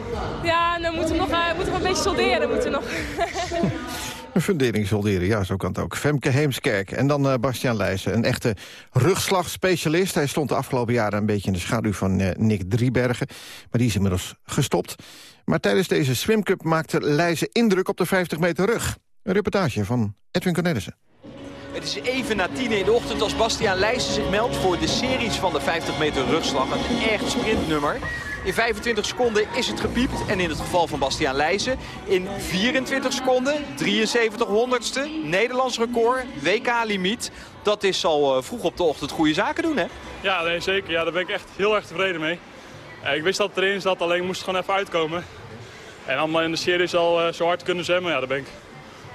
Ja, dan moeten we nog, moeten we een beetje solderen. Moeten we nog. Fundering solderen, ja, zo kan het ook. Femke Heemskerk en dan uh, Bastiaan Leijsen, een echte rugslagspecialist. Hij stond de afgelopen jaren een beetje in de schaduw van uh, Nick Driebergen. Maar die is inmiddels gestopt. Maar tijdens deze swimcup maakte Leijsen indruk op de 50 meter rug. Een reportage van Edwin Cornelissen. Het is even na tien in de ochtend als Bastiaan Leijsen zich meldt voor de series van de 50 meter rugslag. Een echt sprintnummer. In 25 seconden is het gepiept. En in het geval van Bastiaan Leijzen in 24 seconden, 73 honderdste, Nederlands record, WK-limiet. Dat is al uh, vroeg op de ochtend goede zaken doen, hè? Ja, nee, zeker. Ja, daar ben ik echt heel erg tevreden mee. Uh, ik wist dat het erin zat, alleen moest het gewoon even uitkomen. En allemaal in de series al uh, zo hard kunnen zwemmen, ja, daar ben ik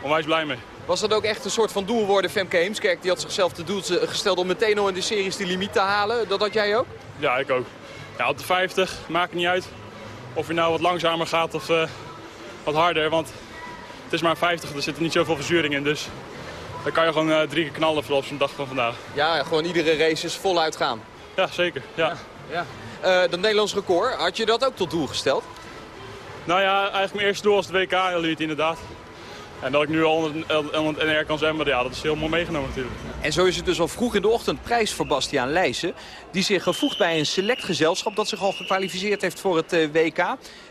onwijs blij mee. Was dat ook echt een soort van doel worden, Femke Heemskerk? Die had zichzelf de doel gesteld om meteen al in de series die limiet te halen. Dat had jij ook? Ja, ik ook. Ja, op de 50 maakt het niet uit of je nou wat langzamer gaat of uh, wat harder. Want het is maar 50, er zit niet zoveel verzuring in. Dus dan kan je gewoon uh, drie keer knallen voor op zo'n dag van vandaag. Ja, gewoon iedere race is voluit gaan. Ja, zeker. Ja. ja. ja. Uh, dat Nederlands record, had je dat ook tot doel gesteld? Nou ja, eigenlijk mijn eerste doel was de WK-elite inderdaad. En dat ik nu al aan het NR kan zwemmen, ja, dat is heel mooi meegenomen natuurlijk. En zo is het dus al vroeg in de ochtend prijs voor Bastiaan Leijsen. Die zich gevoegd bij een select gezelschap dat zich al gekwalificeerd heeft voor het uh, WK.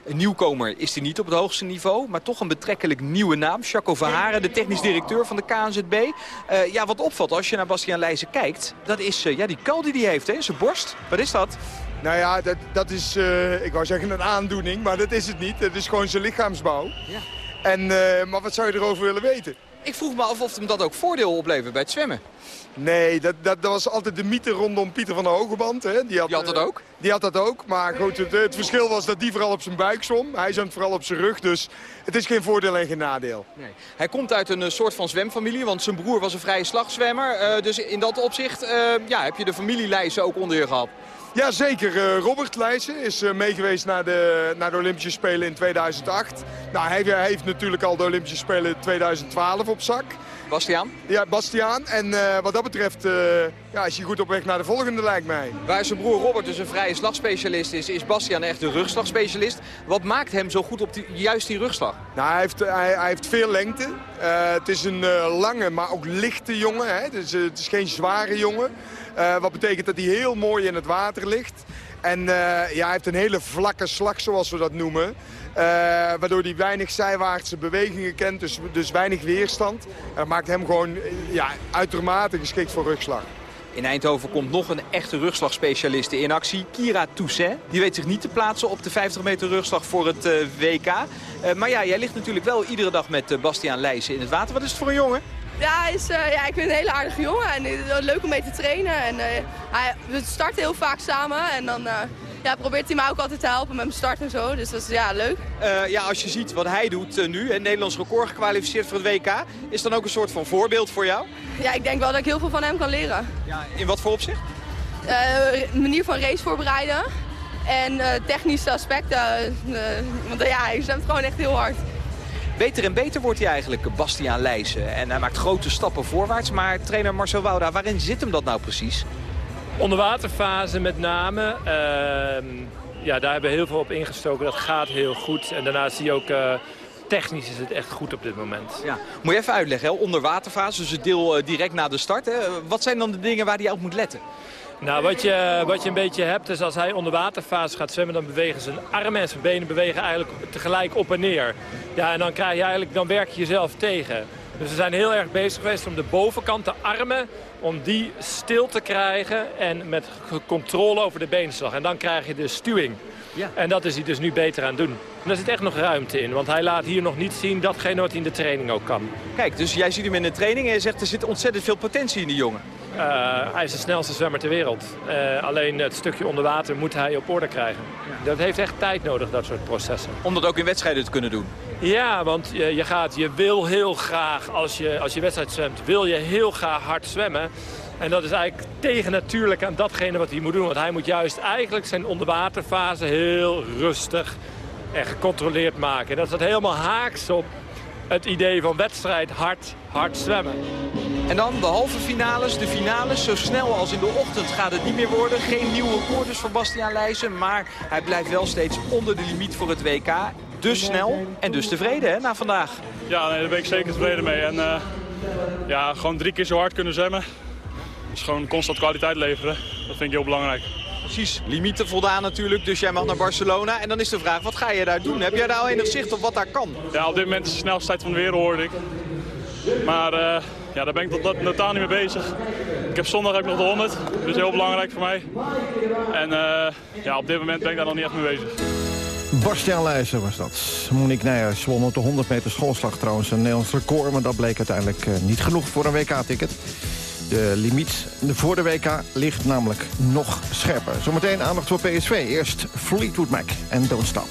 Een nieuwkomer is hij niet op het hoogste niveau, maar toch een betrekkelijk nieuwe naam. Jaco Verharen, de technisch directeur van de KNZB. Uh, ja, wat opvalt als je naar Bastiaan Leijsen kijkt, dat is uh, ja, die kal die hij heeft, hè, zijn borst. Wat is dat? Nou ja, dat, dat is, ik wou zeggen een aandoening, maar dat is het niet. Het is gewoon zijn lichaamsbouw. Ja. En, uh, maar wat zou je erover willen weten? Ik vroeg me af of hem dat ook voordeel oplevert bij het zwemmen. Nee, dat, dat, dat, was altijd de mythe rondom Pieter van der Hogeband. Hè. Die, had, die had dat ook? Die had dat ook, maar goed, het, het, verschil was dat die vooral op zijn buik zwom. Hij zwemt vooral op zijn rug, dus het is geen voordeel en geen nadeel. Nee. Hij komt uit een soort van zwemfamilie, want zijn broer was een vrije slagzwemmer. Uh, dus in dat opzicht uh, ja, heb je de familielijsten ook onder je gehad. Ja, zeker. Uh, Robert Leijsen is uh, meegeweest naar de, naar de Olympische Spelen in 2008. Nou, hij, heeft natuurlijk al de Olympische Spelen in 2012 op zak. Bastiaan? Ja, Bastiaan. En uh, wat dat betreft ja, is hij goed op weg naar de volgende, lijkt mij. Waar zijn broer Robert dus een vrije slagspecialist is, is Bastiaan echt een rugslagspecialist. Wat maakt hem zo goed op die, juist die rugslag? Nou, hij heeft, hij, hij heeft veel lengte. het is een lange, maar ook lichte jongen. Hè? Dus, het is geen zware jongen. Wat betekent dat hij heel mooi in het water ligt. En uh, ja, hij heeft een hele vlakke slag, zoals we dat noemen. Uh, waardoor hij weinig zijwaartse bewegingen kent, dus, dus weinig weerstand. En dat maakt hem gewoon ja, uitermate geschikt voor rugslag. In Eindhoven komt nog een echte rugslagspecialiste in actie, Kira Toussaint. Die weet zich niet te plaatsen op de 50 meter rugslag voor het uh, WK. Uh, maar ja, jij ligt natuurlijk wel iedere dag met uh, Bastiaan Leijsen in het water. Wat is het voor een jongen? Ja, is, uh, ja, ik vind een hele aardige jongen en uh, leuk om mee te trainen. En, uh, hij, we starten heel vaak samen en dan ja, probeert hij mij ook altijd te helpen met mijn start en zo. Dus dat is ja, leuk. ja, als je ziet wat hij doet nu, een Nederlands record gekwalificeerd voor het WK, is dan ook een soort van voorbeeld voor jou? Ja, ik denk wel dat ik heel veel van hem kan leren. Ja, in wat voor opzicht? manier van race voorbereiden en technische aspecten. want ja, hij zwemt gewoon echt heel hard. Beter en beter wordt hij eigenlijk, Bastiaan Leijzen. En hij maakt grote stappen voorwaarts. Maar trainer Marcel Wouda, waarin zit hem dat nou precies? Onderwaterfase met name. Uh, ja, daar hebben we heel veel op ingestoken. Dat gaat heel goed. En daarnaast zie je ook... Uh, technisch is het echt goed op dit moment. Ja. Moet je even uitleggen, hè? onderwaterfase, dus het deel uh, direct na de start. Hè? Wat zijn dan de dingen waar hij op moet letten? Nou, wat je, wat je een beetje hebt is als hij onder waterfase gaat zwemmen... dan bewegen zijn armen en zijn benen bewegen eigenlijk tegelijk op en neer. Ja, en dan, krijg je eigenlijk, dan werk je jezelf tegen. Dus ze zijn heel erg bezig geweest om de bovenkant, de armen, om die stil te krijgen en met controle over de beenslag. En dan krijg je de stuwing. Ja. En dat is hij dus nu beter aan het doen. En daar zit echt nog ruimte in, want hij laat hier nog niet zien datgene wat hij in de training ook kan. Kijk, dus jij ziet hem in de training en je zegt er zit ontzettend veel potentie in die jongen. Uh, hij is de snelste zwemmer ter wereld. Uh, alleen het stukje onder water moet hij op orde krijgen. Dat heeft echt tijd nodig, dat soort processen. Om dat ook in wedstrijden te kunnen doen? Ja, want je, je, gaat, je wil heel graag, als je, als je wedstrijd zwemt, wil je heel graag hard zwemmen. En dat is eigenlijk tegennatuurlijk aan datgene wat hij moet doen. Want hij moet juist eigenlijk zijn onderwaterfase heel rustig en gecontroleerd maken. En dat staat helemaal haaks op het idee van wedstrijd hard, hard zwemmen. En dan de halve finales, de finales. Zo snel als in de ochtend gaat het niet meer worden. Geen nieuwe records voor Bastiaan Leijzen. Maar hij blijft wel steeds onder de limiet voor het WK. Dus snel en dus tevreden hè, na vandaag. Ja, nee, daar ben ik zeker tevreden mee. En uh, ja, gewoon drie keer zo hard kunnen zwemmen. Dus gewoon constant kwaliteit leveren. Dat vind ik heel belangrijk. Precies, limieten voldaan natuurlijk, dus jij mag naar Barcelona. En dan is de vraag, wat ga je daar doen? Heb jij daar al enig zicht op wat daar kan? Ja, op dit moment is de snelste tijd van de wereld, hoorde ik. Maar uh, ja, daar ben ik tot totaal niet mee bezig. Ik heb zondag ook nog de 100, dus heel belangrijk voor mij. En uh, ja, op dit moment ben ik daar nog niet echt mee bezig. Bastiaan Leijzen was dat. Monique Nijers won op de 100 meter schoolslag trouwens een Nederlands record... maar dat bleek uiteindelijk uh, niet genoeg voor een WK-ticket. De limiet voor de WK ligt namelijk nog scherper. Zometeen aandacht voor PSV. Eerst Fleetwood Mac en Don't Stop.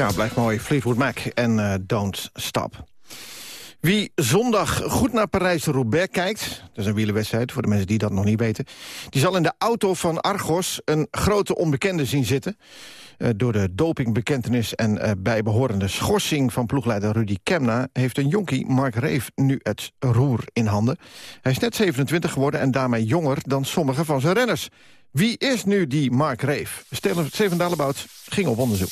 Ja, blijft mooi. Fleetwood Mac en uh, Don't Stop. Wie zondag goed naar Parijs-Roubaix kijkt... dat is een wielerwedstrijd voor de mensen die dat nog niet weten... die zal in de auto van Argos een grote onbekende zien zitten. Uh, door de dopingbekentenis en uh, bijbehorende schorsing van ploegleider Rudy Kemna... heeft een jonkie, Mark Reef, nu het roer in handen. Hij is net 27 geworden en daarmee jonger dan sommige van zijn renners. Wie is nu die Mark Reef? Steven Dalebout ging op onderzoek.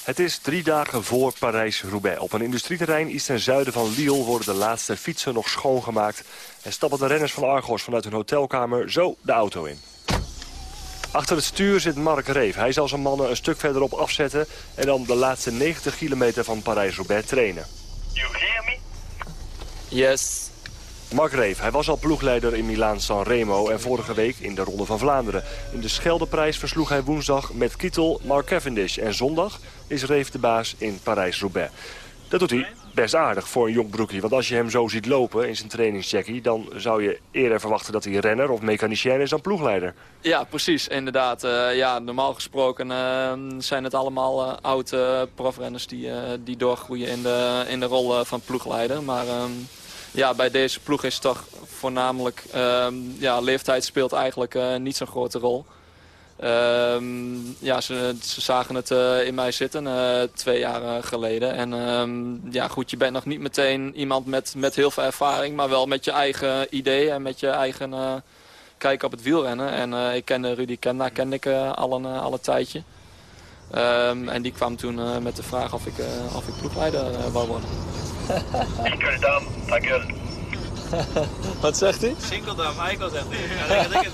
Het is drie dagen voor Parijs-Roubaix. Op een industrieterrein iets ten zuiden van Lille worden de laatste fietsen nog schoongemaakt. En stappen de renners van Argos vanuit hun hotelkamer zo de auto in. Achter het stuur zit Mark Reef. Hij zal zijn mannen een stuk verderop afzetten... en dan de laatste 90 kilometer van Parijs-Roubaix trainen. You hear me? Yes. Mark Reef, hij was al ploegleider in Milaan-San Remo... en vorige week in de Ronde van Vlaanderen. In de Scheldeprijs versloeg hij woensdag met Kittel Mark Cavendish. En zondag is Reef de baas in Parijs-Roubaix. Dat doet hij best aardig voor een jong broekie. Want als je hem zo ziet lopen in zijn trainingscheckie... dan zou je eerder verwachten dat hij renner of mechanicien is dan ploegleider. Ja, precies. Inderdaad. Uh, ja, normaal gesproken uh, zijn het allemaal uh, oude profrenners... die, die doorgroeien in de, in de rol van ploegleider. Maar ehm, ja, bij deze ploeg is toch voornamelijk... Ehm, ja, leeftijd speelt eigenlijk niet zo'n grote rol. Ehm, ja, ze, ze, zagen het uh, in mij zitten uh, twee jaar geleden. En um, ja, goed, je bent nog niet meteen iemand met, met heel veel ervaring... maar wel met je eigen idee en met je eigen kijk op het wielrennen. En ik kende Rudy Kenda, kende ik al, een, al een tijdje. En die kwam toen met de vraag of ik, of ik ploegleider wou worden. Ik het dan, dankjewel. Wat zegt hij? Sinkeldam, Eikel zegt hij.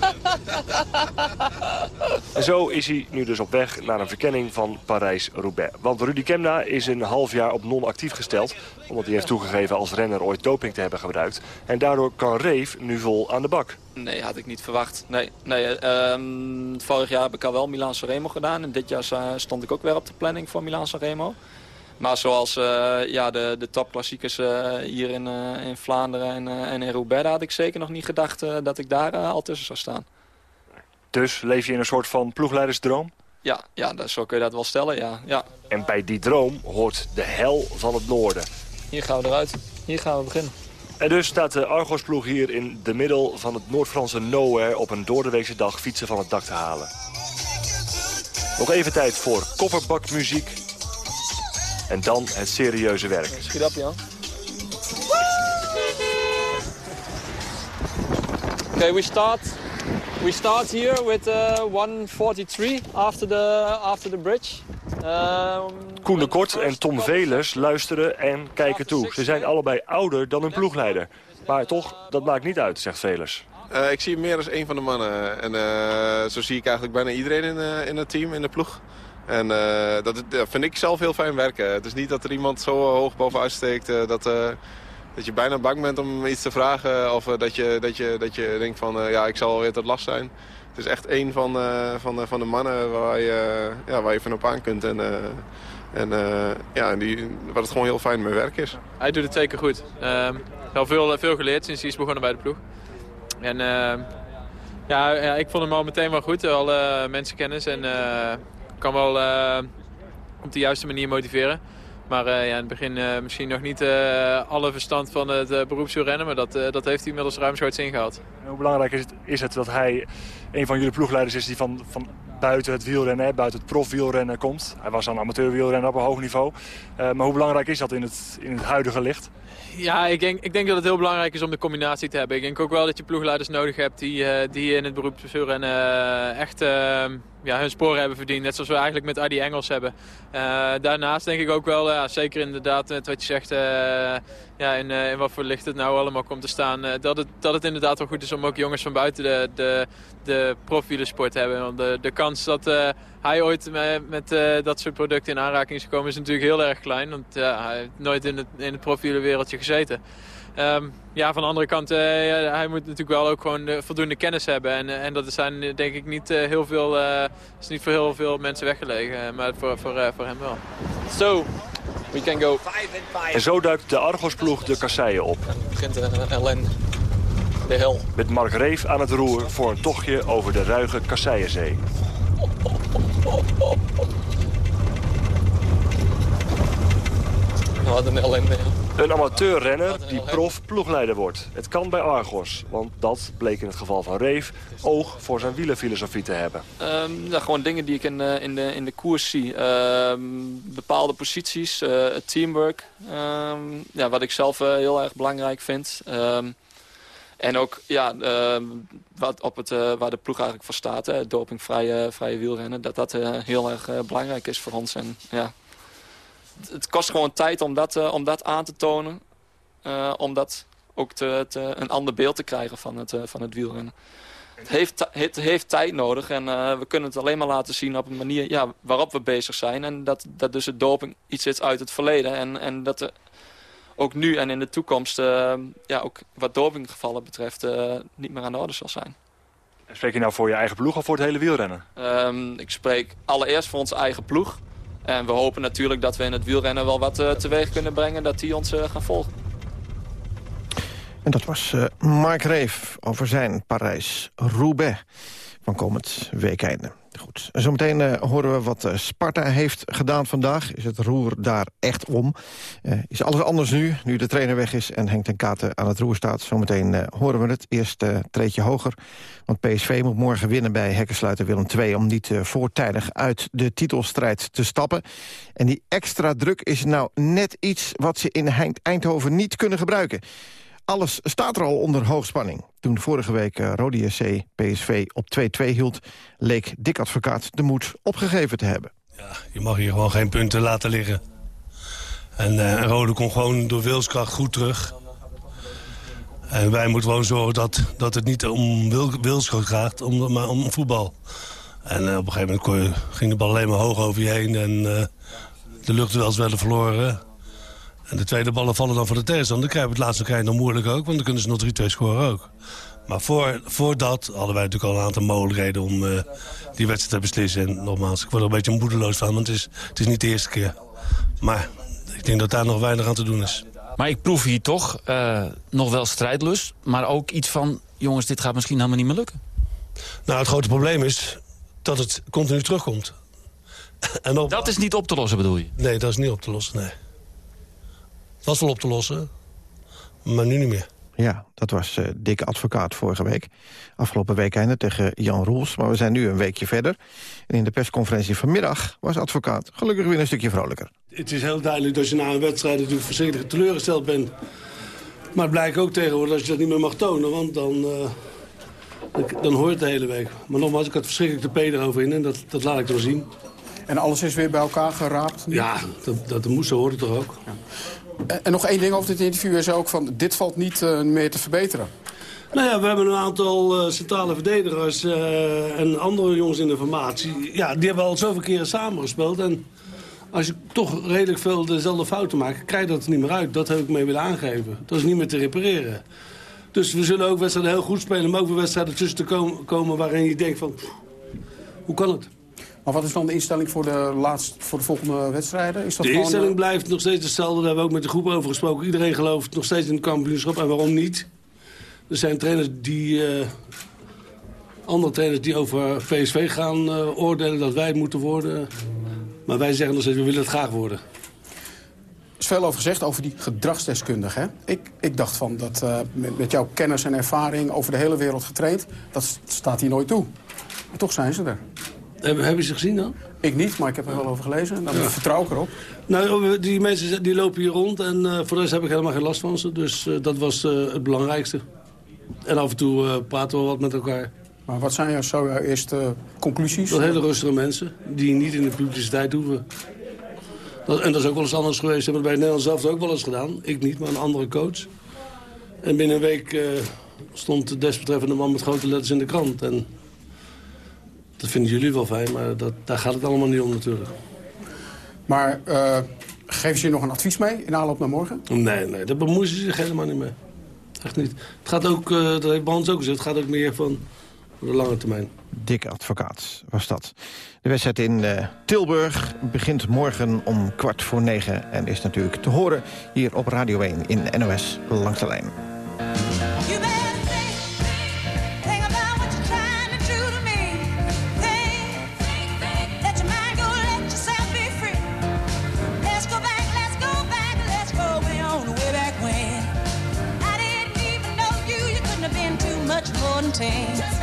en zo is hij nu dus op weg naar een verkenning van Parijs-Roubaix. Want Rudy Kemna is een half jaar op non-actief gesteld... omdat hij heeft toegegeven als renner ooit doping te hebben gebruikt. En daardoor kan Reef nu vol aan de bak. Nee, had ik niet verwacht. Nee, nee, uh, vorig jaar heb ik al wel Milan Remo gedaan. En dit jaar stond ik ook weer op de planning voor Milan Remo. Maar zoals uh, ja, de, de topklassiekers uh, hier in, uh, in Vlaanderen en, en in Roubaix... had ik zeker nog niet gedacht dat ik daar al tussen zou staan. Dus leef je in een soort van ploegleidersdroom? Ja, ja dat, zo kun je dat wel stellen, ja. ja. En bij die droom hoort de hel van het noorden. Hier gaan we eruit. Hier gaan we beginnen. En dus staat de Argos-ploeg hier in de middel van het Noord-Franse nowhere... op een doordeweekse dag fietsen van het dak te halen. Nog even tijd voor kofferbakmuziek en dan het serieuze werk. Schiet op, Jan. Okay, we start. We start here with uh, 143 after the after the bridge. Um, Koen de Kort en Tom Velers luisteren en kijken toe. Ze zijn allebei ouder dan hun ploegleider. Maar toch, dat maakt niet uit, zegt Velers. Uh, ik zie hem meer als een van de mannen. En uh, zo zie ik eigenlijk bijna iedereen in, uh, in het team, in de ploeg. En uh, dat, dat, vind ik zelf heel fijn werken. Het is niet dat er iemand zo hoog bovenuit steekt uh, dat, uh, dat je bijna bang bent om iets te vragen. Of dat, je, dat, je, dat je denkt van ja, ik zal weer tot last zijn. Het is echt één van, van, van de mannen waar je, ja, waar je van op aan kunt. En, en ja, die, wat het gewoon heel fijn met werk is. Hij doet het zeker goed. Ehm, wel veel, veel geleerd sinds hij is begonnen bij de ploeg. En ja, ja, ik vond hem al meteen wel goed. Alle mensenkennis en kan wel uh, op de juiste manier motiveren. Maar uh, ja, in het begin uh, misschien nog niet alle verstand van het uh, beroepswielrennen. Maar dat, dat heeft hij inmiddels ruimschoots ingehaald. Hoe belangrijk is het, is het dat hij een van jullie ploegleiders is die van, van buiten het wielrennen, buiten het profwielrennen komt? Hij was een amateurwielrenner op een hoog niveau. maar hoe belangrijk is dat in het, in het huidige licht? Ja, ik denk, ik denk dat het heel belangrijk is om de combinatie te hebben. Ik denk ook wel dat je ploegleiders nodig hebt die, die in het beroepswielrennen echt ja, hun sporen hebben verdiend. Net zoals we eigenlijk met Adi Engels hebben. Uh, daarnaast denk ik ook wel, ja, zeker inderdaad met wat je zegt... Ja, in, in wat voor licht het nou allemaal komt te staan... dat, het, dat het inderdaad wel goed is om ook jongens van buiten de, de, de te hebben. Want de, de kans dat hij ooit met, met dat soort producten in aanraking is gekomen... is natuurlijk heel erg klein. Want hij heeft nooit in het, in het gezeten. Um, ja, van de andere kant, uh, hij moet natuurlijk wel ook gewoon uh, voldoende kennis hebben. En, uh, en dat zijn denk ik niet heel veel, is niet voor heel veel mensen weggelegen. maar voor, voor, voor hem wel. So, we can go. En zo duikt de Argos-ploeg de kasseien op. Het begint een ellende. De hel. Met Mark Reef aan het roer voor een tochtje over de ruige Kasseienzee. Wat een ellende. Een amateurrenner die prof-ploegleider wordt. Het kan bij Argos, want dat bleek in het geval van Reef... oog voor zijn wielerfilosofie te hebben. Ja, gewoon dingen die ik in, uh, in, de, in de koers zie. Uh, bepaalde posities, uh, teamwork. Um, ja, wat ik zelf heel erg belangrijk vind. En ook ja, wat op het, waar de ploeg eigenlijk voor staat, dopingvrije vrije wielrennen... dat dat heel erg belangrijk is voor ons. En, ja, het kost gewoon tijd om dat, om dat aan te tonen. om dat ook te, te, een ander beeld te krijgen van het, van het wielrennen. Het heeft, het heeft tijd nodig en we kunnen het alleen maar laten zien op een manier ja, waarop we bezig zijn. En dat, dat dus het doping iets is uit het verleden. En, en dat er ook nu en in de toekomst, ja, ook wat dopinggevallen betreft, niet meer aan de orde zal zijn. Spreek je nou voor je eigen ploeg of voor het hele wielrennen? Um, ik spreek allereerst voor onze eigen ploeg. En we hopen natuurlijk dat we in het wielrennen wel wat uh, teweeg kunnen brengen, dat die ons gaan volgen. En dat was Mark Reef over zijn Parijs-Roubaix van komend weekeinde. Goed, zometeen uh, horen we wat uh, Sparta heeft gedaan vandaag. Is het roer daar echt om? Uh, is alles anders nu, nu de trainer weg is en Henk ten Katen aan het roer staat? Zometeen horen we het. Eerst treedje hoger, want PSV moet morgen winnen bij Hekkensluiter Willem II... om niet voortijdig uit de titelstrijd te stappen. En die extra druk is nou net iets wat ze in Eindhoven niet kunnen gebruiken. Alles staat er al onder hoogspanning. Toen vorige week uh, Rode SC PSV op 2-2 hield... leek Dick Advocaat de moed opgegeven te hebben. Ja, je mag hier gewoon geen punten laten liggen. En uh, Rode komt gewoon door wilskracht goed terug. En wij moeten gewoon zorgen dat, dat het niet om wil, wilskracht gaat, maar om voetbal. En uh, op een gegeven moment ging de bal alleen maar hoog over je heen... en de luchtduels werden verloren... En de tweede ballen vallen dan voor de tegenstander. Dan krijgen we het laatste krijg nog moeilijk ook, want dan kunnen ze nog 3-2 scoren ook. Maar voor, voor dat hadden wij natuurlijk al een aantal mogelijkheden om uh, die wedstrijd te beslissen. En nogmaals, ik word er een beetje moedeloos van, want het is, het is niet de eerste keer. Maar ik denk dat daar nog weinig aan te doen is. Maar ik proef hier toch uh, nog wel strijdlust, maar ook iets van... jongens, dit gaat misschien helemaal niet meer lukken. Nou, het grote probleem is dat het continu terugkomt. en op... Dat is niet op te lossen, bedoel je? Nee, dat is niet op te lossen, nee was wel op te lossen, maar nu niet meer. Ja, dat was uh, dikke advocaat vorige week. Afgelopen week einde tegen Jan Roels. Maar we zijn nu een weekje verder. En in de persconferentie vanmiddag was advocaat gelukkig weer een stukje vrolijker. Het is heel duidelijk dat je na een wedstrijd natuurlijk verschrikkelijk teleurgesteld bent. Maar het blijkt ook tegenwoordig dat je dat niet meer mag tonen. Want dan, uh, dan hoort het de hele week. Maar nogmaals, ik had verschrikkelijk de P erover in. En dat, dat laat ik wel zien. En alles is weer bij elkaar geraapt? Ja, dat, dat moest, zo hoort het toch ook. Ja. En nog één ding over dit interview is ook van... dit valt niet uh, meer te verbeteren. Nou ja, we hebben een aantal uh, centrale verdedigers en andere jongens in de formatie. Ja, die hebben al zoveel keren samengespeeld. En als je toch redelijk veel dezelfde fouten maakt, krijg je dat er niet meer uit. Dat heb ik mee willen aangeven. Dat is niet meer te repareren. Dus we zullen ook wedstrijden heel goed spelen, maar ook wedstrijden tussen te komen, komen waarin je denkt van... hoe kan het? Maar wat is dan de instelling voor de, laatst, voor de volgende wedstrijden? Is dat de instelling eh, blijft nog steeds hetzelfde. Daar hebben we ook met de groep over gesproken. Iedereen gelooft nog steeds in het kampioenschap. En waarom niet? Er zijn trainers die... Uh, andere trainers die over PSV gaan uh, oordelen dat wij het moeten worden. Maar wij zeggen nog steeds, we willen het graag worden. Er is veel over gezegd over die gedragsdeskundige. Ik, ik dacht van dat uh, met, met jouw kennis en ervaring over de hele wereld getraind... dat staat hier nooit toe. Maar toch zijn ze er. Hebben, je ze gezien dan? Ik niet, maar ik heb er wel over gelezen. Dan vertrouw ik erop. Nou, die mensen die lopen hier rond en uh, voor de rest heb ik helemaal geen last van ze. Dus uh, dat was uh, het belangrijkste. En af en toe praten we wat met elkaar. Maar wat zijn jouw, jouw eerste conclusies? Dat hele rustige mensen die niet in de publiciteit hoeven. Dat, en dat is ook wel eens anders geweest. Hebben we bij Nederland zelf ook wel eens gedaan. Ik niet, maar een andere coach. En binnen een week stond de desbetreffende man met grote letters in de krant. En dat vinden jullie wel fijn, maar dat, daar gaat het allemaal niet om natuurlijk. Maar uh, geven ze je nog een advies mee in aanloop naar morgen? Nee, nee, daar bemoeien ze zich helemaal niet mee. Echt niet. Het gaat ook, uh, dat heeft Brands ook gezegd, het gaat ook meer van de lange termijn. Dikke advocaat was dat. De wedstrijd in uh, Tilburg begint morgen om kwart voor negen... en is natuurlijk te horen hier op Radio 1 in NOS Langs de Lijn. mountain.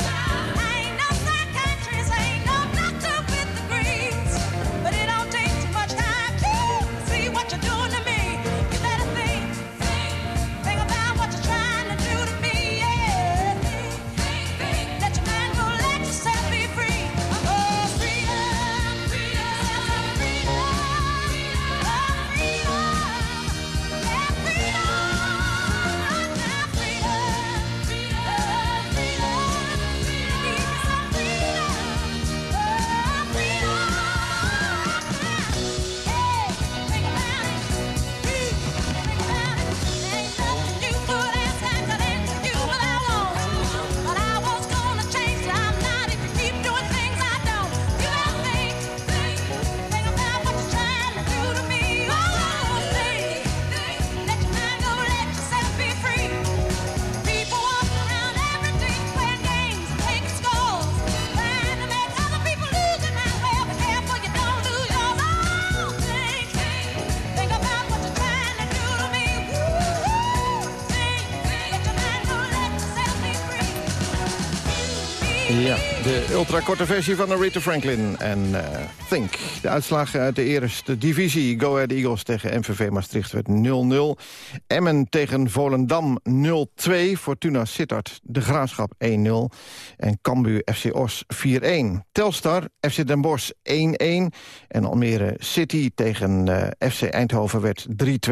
Ultrakorte versie van Aretha Franklin en uh, Think. De uitslagen uit de eerste divisie. Go Ahead Eagles tegen MVV Maastricht werd 0-0. Emmen tegen Volendam 0-2. Fortuna Sittard de Graafschap 1-0. En Cambuur FC Os 4-1. Telstar FC Den Bosch 1-1. En Almere City tegen uh, FC Eindhoven werd 3-2.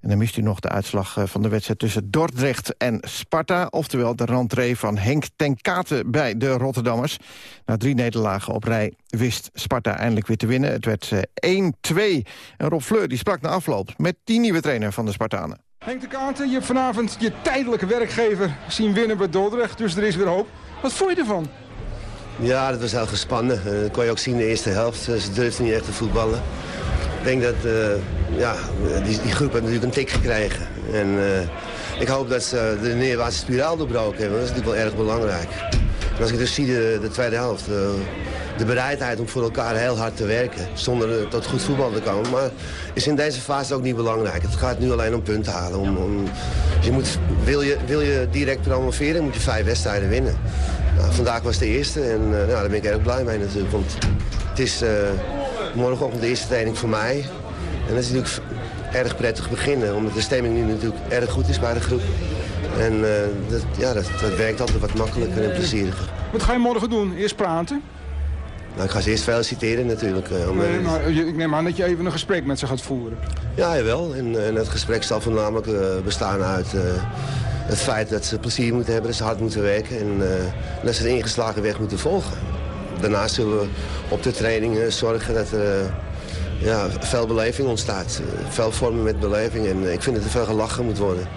En dan mist u nog de uitslag uh, van de wedstrijd tussen Dordrecht en Sparta. Oftewel de rentree van Henk ten Katen bij de Rotterdammers. Na drie nederlagen op rij wist Sparta eindelijk weer te winnen. Het werd uh, 1-2. En Rob Fleur die sprak na afloop met die nieuwe trainer van de Spartanen. Henk de Katen, je hebt vanavond je tijdelijke werkgever zien winnen bij Dordrecht. Dus er is weer hoop. Wat vond je ervan? Ja, dat was heel gespannen. Uh, dat kon je ook zien in de eerste helft. Ze durfden niet echt te voetballen. Ik denk dat uh, ja, die, die, groep heeft natuurlijk een tik gekregen. En uh, ik hoop dat ze de neerwaartse spiraal doorbroken hebben. Dat is natuurlijk wel erg belangrijk. Als ik dus zie de, de tweede helft, de bereidheid om voor elkaar heel hard te werken... zonder tot goed voetbal te komen. Maar is in deze fase ook niet belangrijk. Het gaat nu alleen om punten halen. Om, om, je moet, wil, je, wil je direct promoveren, moet je vijf wedstrijden winnen. Nou, vandaag was de eerste en nou, daar ben ik erg blij mee natuurlijk. Want het is morgenochtend de eerste training voor mij. En dat is natuurlijk erg prettig beginnen. Omdat de stemming nu natuurlijk erg goed is bij de groep. En uh, dat, ja, dat, dat, werkt altijd wat makkelijker en plezieriger. Wat ga je morgen doen? Eerst praten? Nou, ik ga ze eerst feliciteren natuurlijk. Nee, maar ik neem aan dat je even een gesprek met ze gaat voeren. Ja, jawel. En, en het gesprek zal voornamelijk bestaan uit het feit dat ze plezier moeten hebben, dat ze hard moeten werken en dat ze de ingeslagen weg moeten volgen. Daarnaast zullen we op de training zorgen dat er uh, ja, veel beleving ontstaat. veel vormen met beleving en ik vind dat er veel gelachen moet worden.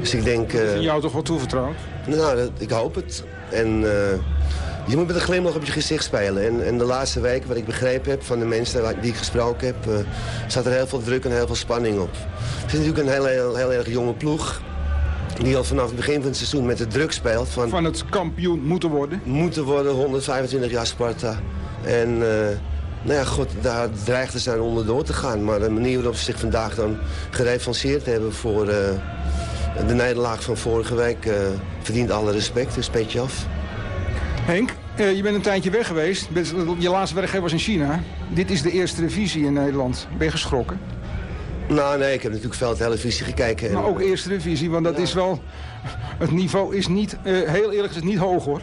Dus ik denk... Uh, jou toch wel toevertrouwd? Nou, dat, ik hoop het. En je moet met een glimlach op je gezicht spelen. En, en de laatste weken, wat ik begrepen heb van de mensen die ik gesproken heb... staat er heel veel druk en heel veel spanning op. Het is natuurlijk een heel, heel, heel erg jonge ploeg die al vanaf het begin van het seizoen met de druk speelt. Van, van het kampioen moeten worden? Moeten worden, 125 jaar Sparta. En uh, nou ja, god, daar dreigden ze onderdoor te gaan. Maar de manier waarop ze zich vandaag dan gerevanceerd hebben voor uh, de nederlaag van vorige week... Uh, verdient alle respect, dus petje af. Henk, je bent een tijdje weg geweest. Je laatste werkgever was in China. Dit is de eerste divisie in Nederland. Ben je geschrokken? Nou, nee, ik heb natuurlijk veel televisie gekeken. Maar ook eerste divisie, want dat ja. is wel... Het niveau is niet, uh, heel eerlijk gezegd, niet hoog, hoor.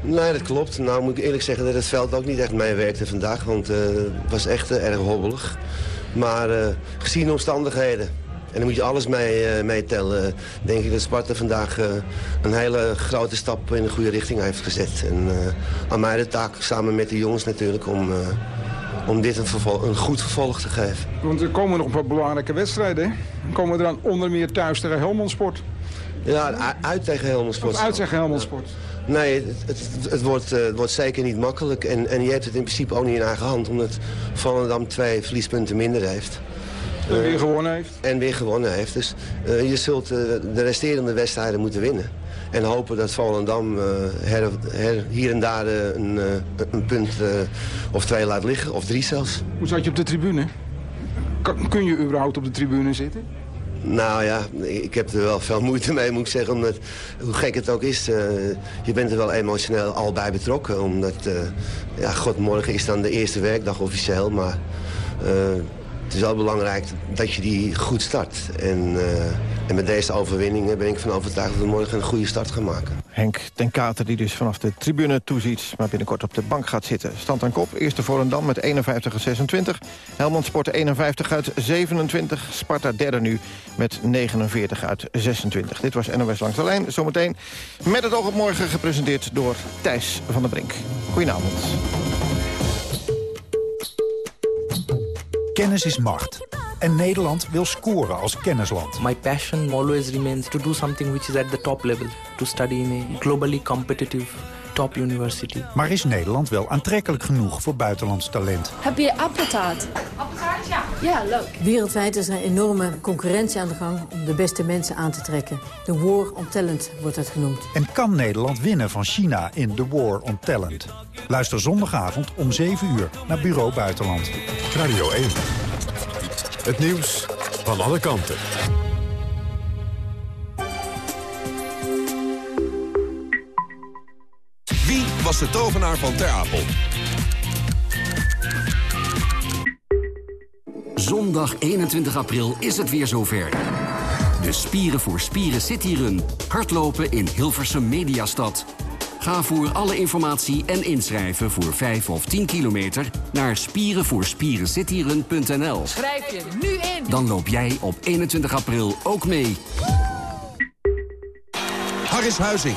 Nee, dat klopt. Nou moet ik eerlijk zeggen dat het veld ook niet echt meewerkte vandaag. Want uh, het was echt uh, erg hobbelig. Maar gezien de omstandigheden... En dan moet je alles mee, meetellen. denk ik dat Sparta vandaag een hele grote stap in de goede richting heeft gezet. En aan mij de taak, samen met de jongens natuurlijk, om om dit een, een, goed vervolg te geven. Want er komen nog een paar belangrijke wedstrijden. Hè? Komen we dan onder meer thuis tegen Helmond Sport? Ja, uit tegen Helmond Sport. Of uit tegen Helmond Sport. Nee, het, het, het, wordt, het wordt zeker niet makkelijk. En, en je hebt het in principe ook niet in eigen hand. Omdat Volendam twee verliespunten minder heeft. En weer gewonnen heeft. En weer gewonnen heeft. Dus uh, je zult uh, de resterende wedstrijden moeten winnen. En hopen dat Volendam uh, her, her, hier en daar uh, een, uh, een, punt of twee laat liggen. Of drie zelfs. Hoe zat je op de tribune? Kan, kun je überhaupt op de tribune zitten? Nou ja, ik heb er wel veel moeite mee, moet ik zeggen. Omdat, hoe gek het ook is, je bent er wel emotioneel al bij betrokken. Omdat, ja, god, morgen is dan de eerste werkdag officieel. Maar het is wel belangrijk dat je die goed start. En, uh, en met deze overwinningen ben ik van overtuigd dat we morgen een goede start gaan maken. Henk ten Kater die dus vanaf de tribune toeziet... maar binnenkort op de bank gaat zitten. Stand aan kop, eerste Volendam met 51 en 26. Helmond Sport 51 uit 27. Sparta derde nu met 49 uit 26. Dit was NOS Langs de Lijn. Zometeen met het oog op morgen gepresenteerd door Thijs van der Brink. Goedenavond. Kennis is macht. En Nederland wil scoren als kennisland. My passion always remains to do something which is at the top level. To study in a globally competitive top university. Maar is Nederland wel aantrekkelijk genoeg voor buitenlands talent? Heb je appeltaart? Appeltaart, ja. Ja, leuk. Wereldwijd is er een enorme concurrentie aan de gang om de beste mensen aan te trekken. De War on Talent wordt het genoemd. En kan Nederland winnen van China in The War on Talent? Luister zondagavond om 7 uur naar Bureau Buitenland. Radio 1. Het nieuws van alle kanten. Engelse tovenaar van Ter Apel. Zondag 21 april is het weer zover. De Spieren voor Spieren Cityrun. Hardlopen in Hilversum Mediastad. Ga voor alle informatie en inschrijven voor 5 of 10 kilometer naar spierenvoorspierencityrun.nl. Schrijf je nu in. Dan loop jij op 21 april ook mee. Harris Huizing.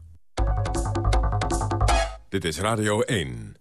Dit is Radio 1.